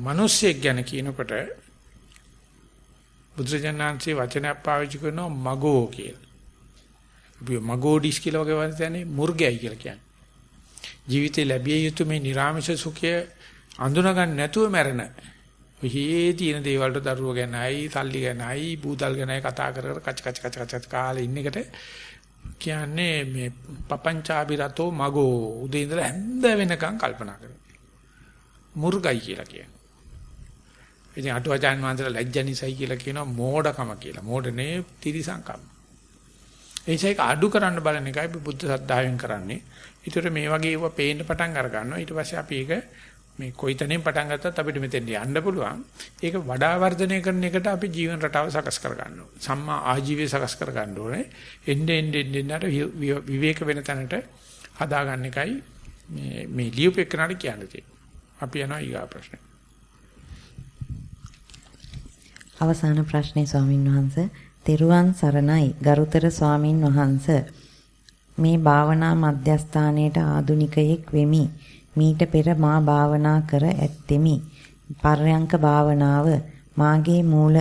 මිනිස්සෙක් ගැන කියනකොට බුදුරජාණන්සේ වචනයක් පාවිච්චි කරනවා මගෝ කියලා. අපි මගෝඩිස් කියලා වගේ වචනේ මුර්ගයයි කියලා කියන්නේ. ජීවිතේ ලැබිය යුතු මේ නිර්ආමිෂ සුඛය අඳුන ගන්න නැතුව මැරෙන. ඔහේ තියෙන දේවල් වලට දරුවෝ ගැනයි, සල්ලි ගැනයි, බූදල් ගැනයි කතා කර කර කච කච කච කච කාලේ ඉන්න එකට කියන්නේ මේ පපංචාබිරතෝ මගෝ උදේ ඉඳලා හැන්ද වෙනකන් කල්පනා කරනවා. මුර්ගයි කියලා කියන්නේ. ඉතින් අටුවචාන් වහන්සේලා ලැජ්ජනිසයි කියලා කියනවා මෝඩකම කියලා. මෝඩනේ තිරිසංකම්. ඒසයික අඩු කරන්න බලන එකයි බුද්ධ සද්ධායෙන් කරන්නේ. ඊටර මේ වගේ ඒවා පේන්න පටන් අර ගන්නවා. ඊට පස්සේ අපි ඒක මේ කොයිතැනින් පටන් ගත්තත් අපිට මෙතෙන්ට යන්න පුළුවන්. ඒක වඩා වර්ධනය කරන එකට අපි ජීවන රටාව සකස් කර ගන්න ඕනේ. සම්මා ආජීවය සකස් කර ගන්න ඕනේ. එන්න එන්න එන්න විවේක වෙන තැනට හදා ගන්න එකයි මේ මේ ලියුපෙකනට කියන්නේ. අපි යනවා ඊගා ප්‍රශ්නේ. අවසාන ප්‍රශ්නේ ස්වාමින් වහන්සේ තෙරුවන් සරණයි ගරුතර ස්වාමින් වහන්සේ මේ භාවනා මධ්‍යස්ථානයේට ආදුනිකයෙක් වෙමි. මීට පෙර මා භාවනා කර ඇත්තෙමි. පර්යංක භාවනාව මාගේ මූල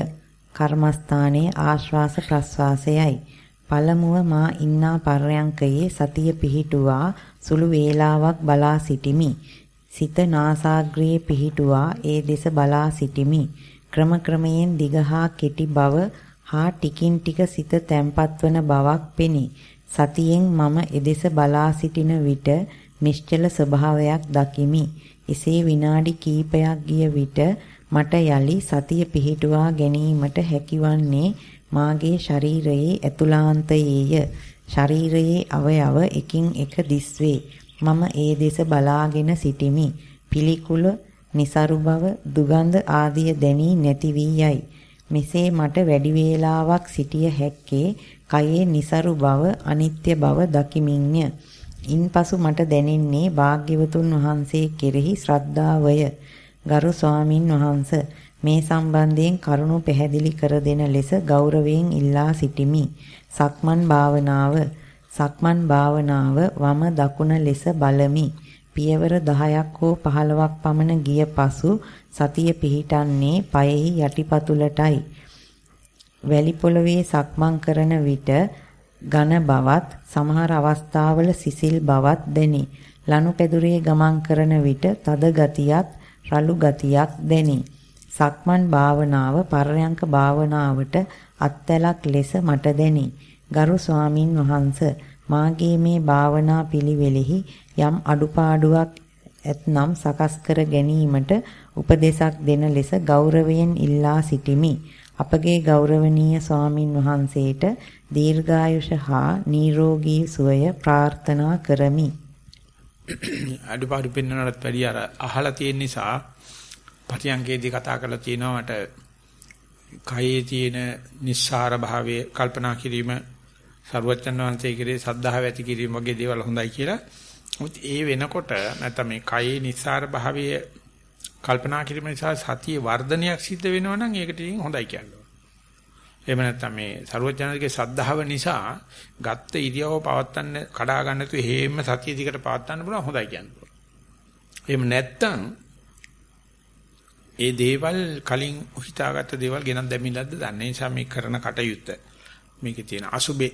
කර්මස්ථානයේ ආශ්වාස ප්‍රස්වාසයයි. පළමුව මා ඉන්නා පර්යංකයේ සතිය පිහිටුවා සුළු වේලාවක් බලා සිටිමි. සිත නාසාග්‍රයේ පිහිටුවා ඒ දෙස බලා සිටිමි. ක්‍රම ක්‍රමයෙන් දිගහා කෙටි බව හා ටිකින් ටික සිත තැම්පත් වන බවක් පෙනේ. සතියෙන් මම එදෙස බලා සිටින විට නිශ්චල ස්වභාවයක් දකිමි. එසේ විනාඩි කිහිපයක් ගිය විට මට යලි සතිය පිහිටුවා ගැනීමට හැකිවන්නේ මාගේ ශරීරයේ ඇතුළාන්තයේය. ශරීරයේ අවයව එකින් එක දිස්වේ. මම ඒ දෙස බලාගෙන සිටිමි. පිළිකුල, નિසරු බව, දුගඳ ආදිය දැනී නැති වී යයි. මෙසේ මට වැඩි වේලාවක් සිටිය හැක්කේ කයේ નિසරු බව අනිත්‍ය බව දකිමින්ය. ඉන්පසු මට දැනෙන්නේ භාග්‍යවතුන් වහන්සේ කෙරෙහි ශ්‍රද්ධාවය. ගරු ස්වාමින් වහන්ස මේ සම්බන්ධයෙන් කරුණු පැහැදිලි කර දෙන ලෙස ගෞරවයෙන් ඉල්ලා සිටිමි. සක්මන් භාවනාව සක්මන් භාවනාව වම දකුණ ලෙස බලමි. පියවර 10ක් හෝ 15ක් පමණ ගිය පසු සතිය පිහිටන්නේ පයෙහි යටිපතුලටයි. වැලි පොළවේ සක්මන් කරන විට ඝන බවත් සමහර අවස්ථාවල සිසිල් බවත් දැනේ. ලනු පැදුරේ ගමන් කරන විට තද ගතියත් රළු ගතියක් දැනේ. සක්මන් භාවනාව පර්යංක භාවනාවට අත්ැලක් ලෙස මට දැනේ. ගරු ස්වාමින් වහන්සේ මාගේ මේ භාවනා පිළිවෙලෙහි යම් අඩුපාඩුවක් ඇතනම් සකස් කර ගැනීමට උපදේශක් දෙන ලෙස ගෞරවයෙන් ඉල්ලා සිටිමි. අපගේ ගෞරවනීය ස්වාමින් වහන්සේට දීර්ඝායුෂ හා නිරෝගී සුවය ප්‍රාර්ථනා කරමි. අඩුපාඩු පෙන්වනකට වැඩිය අර අහලා තියෙන නිසා පටියංගේදී කතා කරලා තියෙනවා මට කයේ තියෙන නිස්සාර භාවය කල්පනා කිරීම සරුවචන් වහන්සේ කෙරේ සද්ධාව ඇති කිරීම වගේ දේවල් හොඳයි කියලා. මොකද ඒ වෙනකොට නැත්නම් මේ කයේ නිස්සාර භාවය කල්පනා කිරීම නිසා සතියේ වර්ධනයක් සිද්ධ වෙනවා නම් ඒකට ඉතින් හොඳයි කියන්නේ. එහෙම නැත්නම් මේ සරුවචනගේ සද්ධාව නිසා ගත්ත ඉරියව පවත්තන්න කඩා ගන්න තු හේම සතිය දිකට පවත්තන්න පුළුවන් හොඳයි කියන්නේ. එහෙම නැත්නම් ඒ දේවල් කලින් හිතාගත්ත දේවල් ගෙනත් දැමිලාද දන්නේ නිසා මේ කරන කටයුත්ත මේකේ තියෙන අසුබේ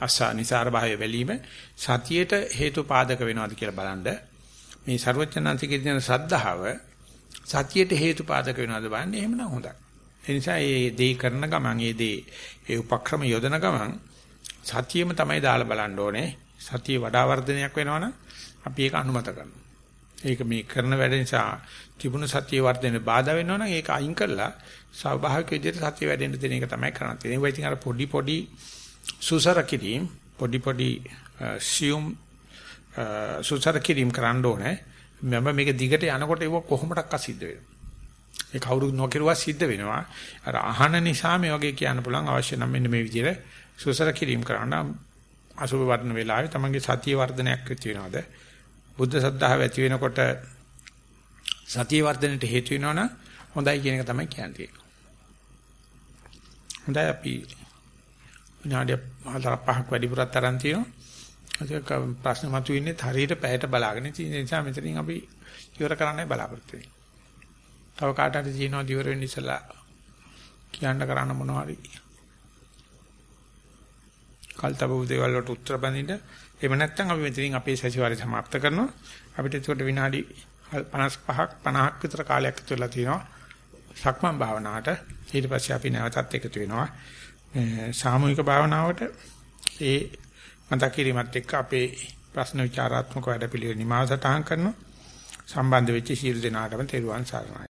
අසා නිසාර භාවය වැලීම සතියට හේතු පාදක වෙනවද කියලා බලන්න. මේ ਸਰවඥාන්තිකේ තියෙන සද්ධාව සතියට හේතු පාදක වෙනවද බලන්න එහෙමනම් හොඳයි. ඒ නිසා මේ දේ කරන ගමන් මේ දේ ඒ උපක්‍රම යොදන ගමන් සතියෙම තමයි දාලා බලන්න ඕනේ. සතිය වඩා වර්ධනයක් වෙනවනම් අපි ඒක අනුමත කරනවා. ඒක මේ කරන වැඩ නිසා තිබුණු සතිය වර්ධනය බාධා වෙනවා නම් ඒක අයින් කරලා ස්වාභාවික විදිහට සතිය වැඩෙන්න දෙන එක තමයි කරන්න තියෙන්නේ. ඒක ඉතින් අර පොඩි පොඩි සුසර කිරීම පොඩි පොඩි සියුම් සුසර කිරීම කරන්න ඕනේ. මම මේක දිගට යනකොට ඒක කොහොමඩක් අසිද්ධ වෙනවා. ඒ කවුරු නොකිරුවා සිද්ධ වෙනවා. අර අහන නිසා මේ වගේ කියන්න පුළුවන් අවශ්‍ය නම් මෙන්න මේ විදිහට සුසර කිරීම කරන්න අසුභ වර්ධන වෙලාවේ තමන්ගේ සතිය වර්ධනයක් වෙති වෙනවද? බුද්ධ සද්ධාව ඇති වෙනකොට සතිය වර්ධනයට හේතු වෙනවනම් හොඳයි කියන එක තමයි කියන්නේ. හොඳයි අපි විනාඩි 4-5ක් වැඩිපුරක් තරම් තියෙනවා. ඒක ප්‍රශ්න මතුවෙන්නේ හරියට පැයට බලාගෙන තියෙන නිසා මෙතනින් අපි ඉවර කරන්නයි බලාපොරොත්තු වෙන්නේ. තව කාට හරි තියෙනවා ඉවර වෙන්න ඉස්සලා කියන්න කරන්න මොනවා හරි. කල්තබු දේවල් වලට උත්තර බඳින්න. එහෙම නැත්නම් අපි මෙතනින් අපේ සැසිවාරය સમાપ્ત කරනවා. අපිට ඒකට විනාඩි 55ක් 50ක් විතර කාලයක් ඉතුරුලා තියෙනවා. සක්මන් භාවනාවට. ඊට පස්සේ අපි නැවතත් එකතු වෙනවා. සාමූහික භාවනාවට ඒ මතක් කිරීමත් එක්ක අපේ ප්‍රශ්න විචාරාත්මක වැඩපිළිවෙල නිමාව සටහන් කරනවා. සම්බන්ධ වෙච්ච සියලු දෙනාටම තෙරුවන් සරණයි.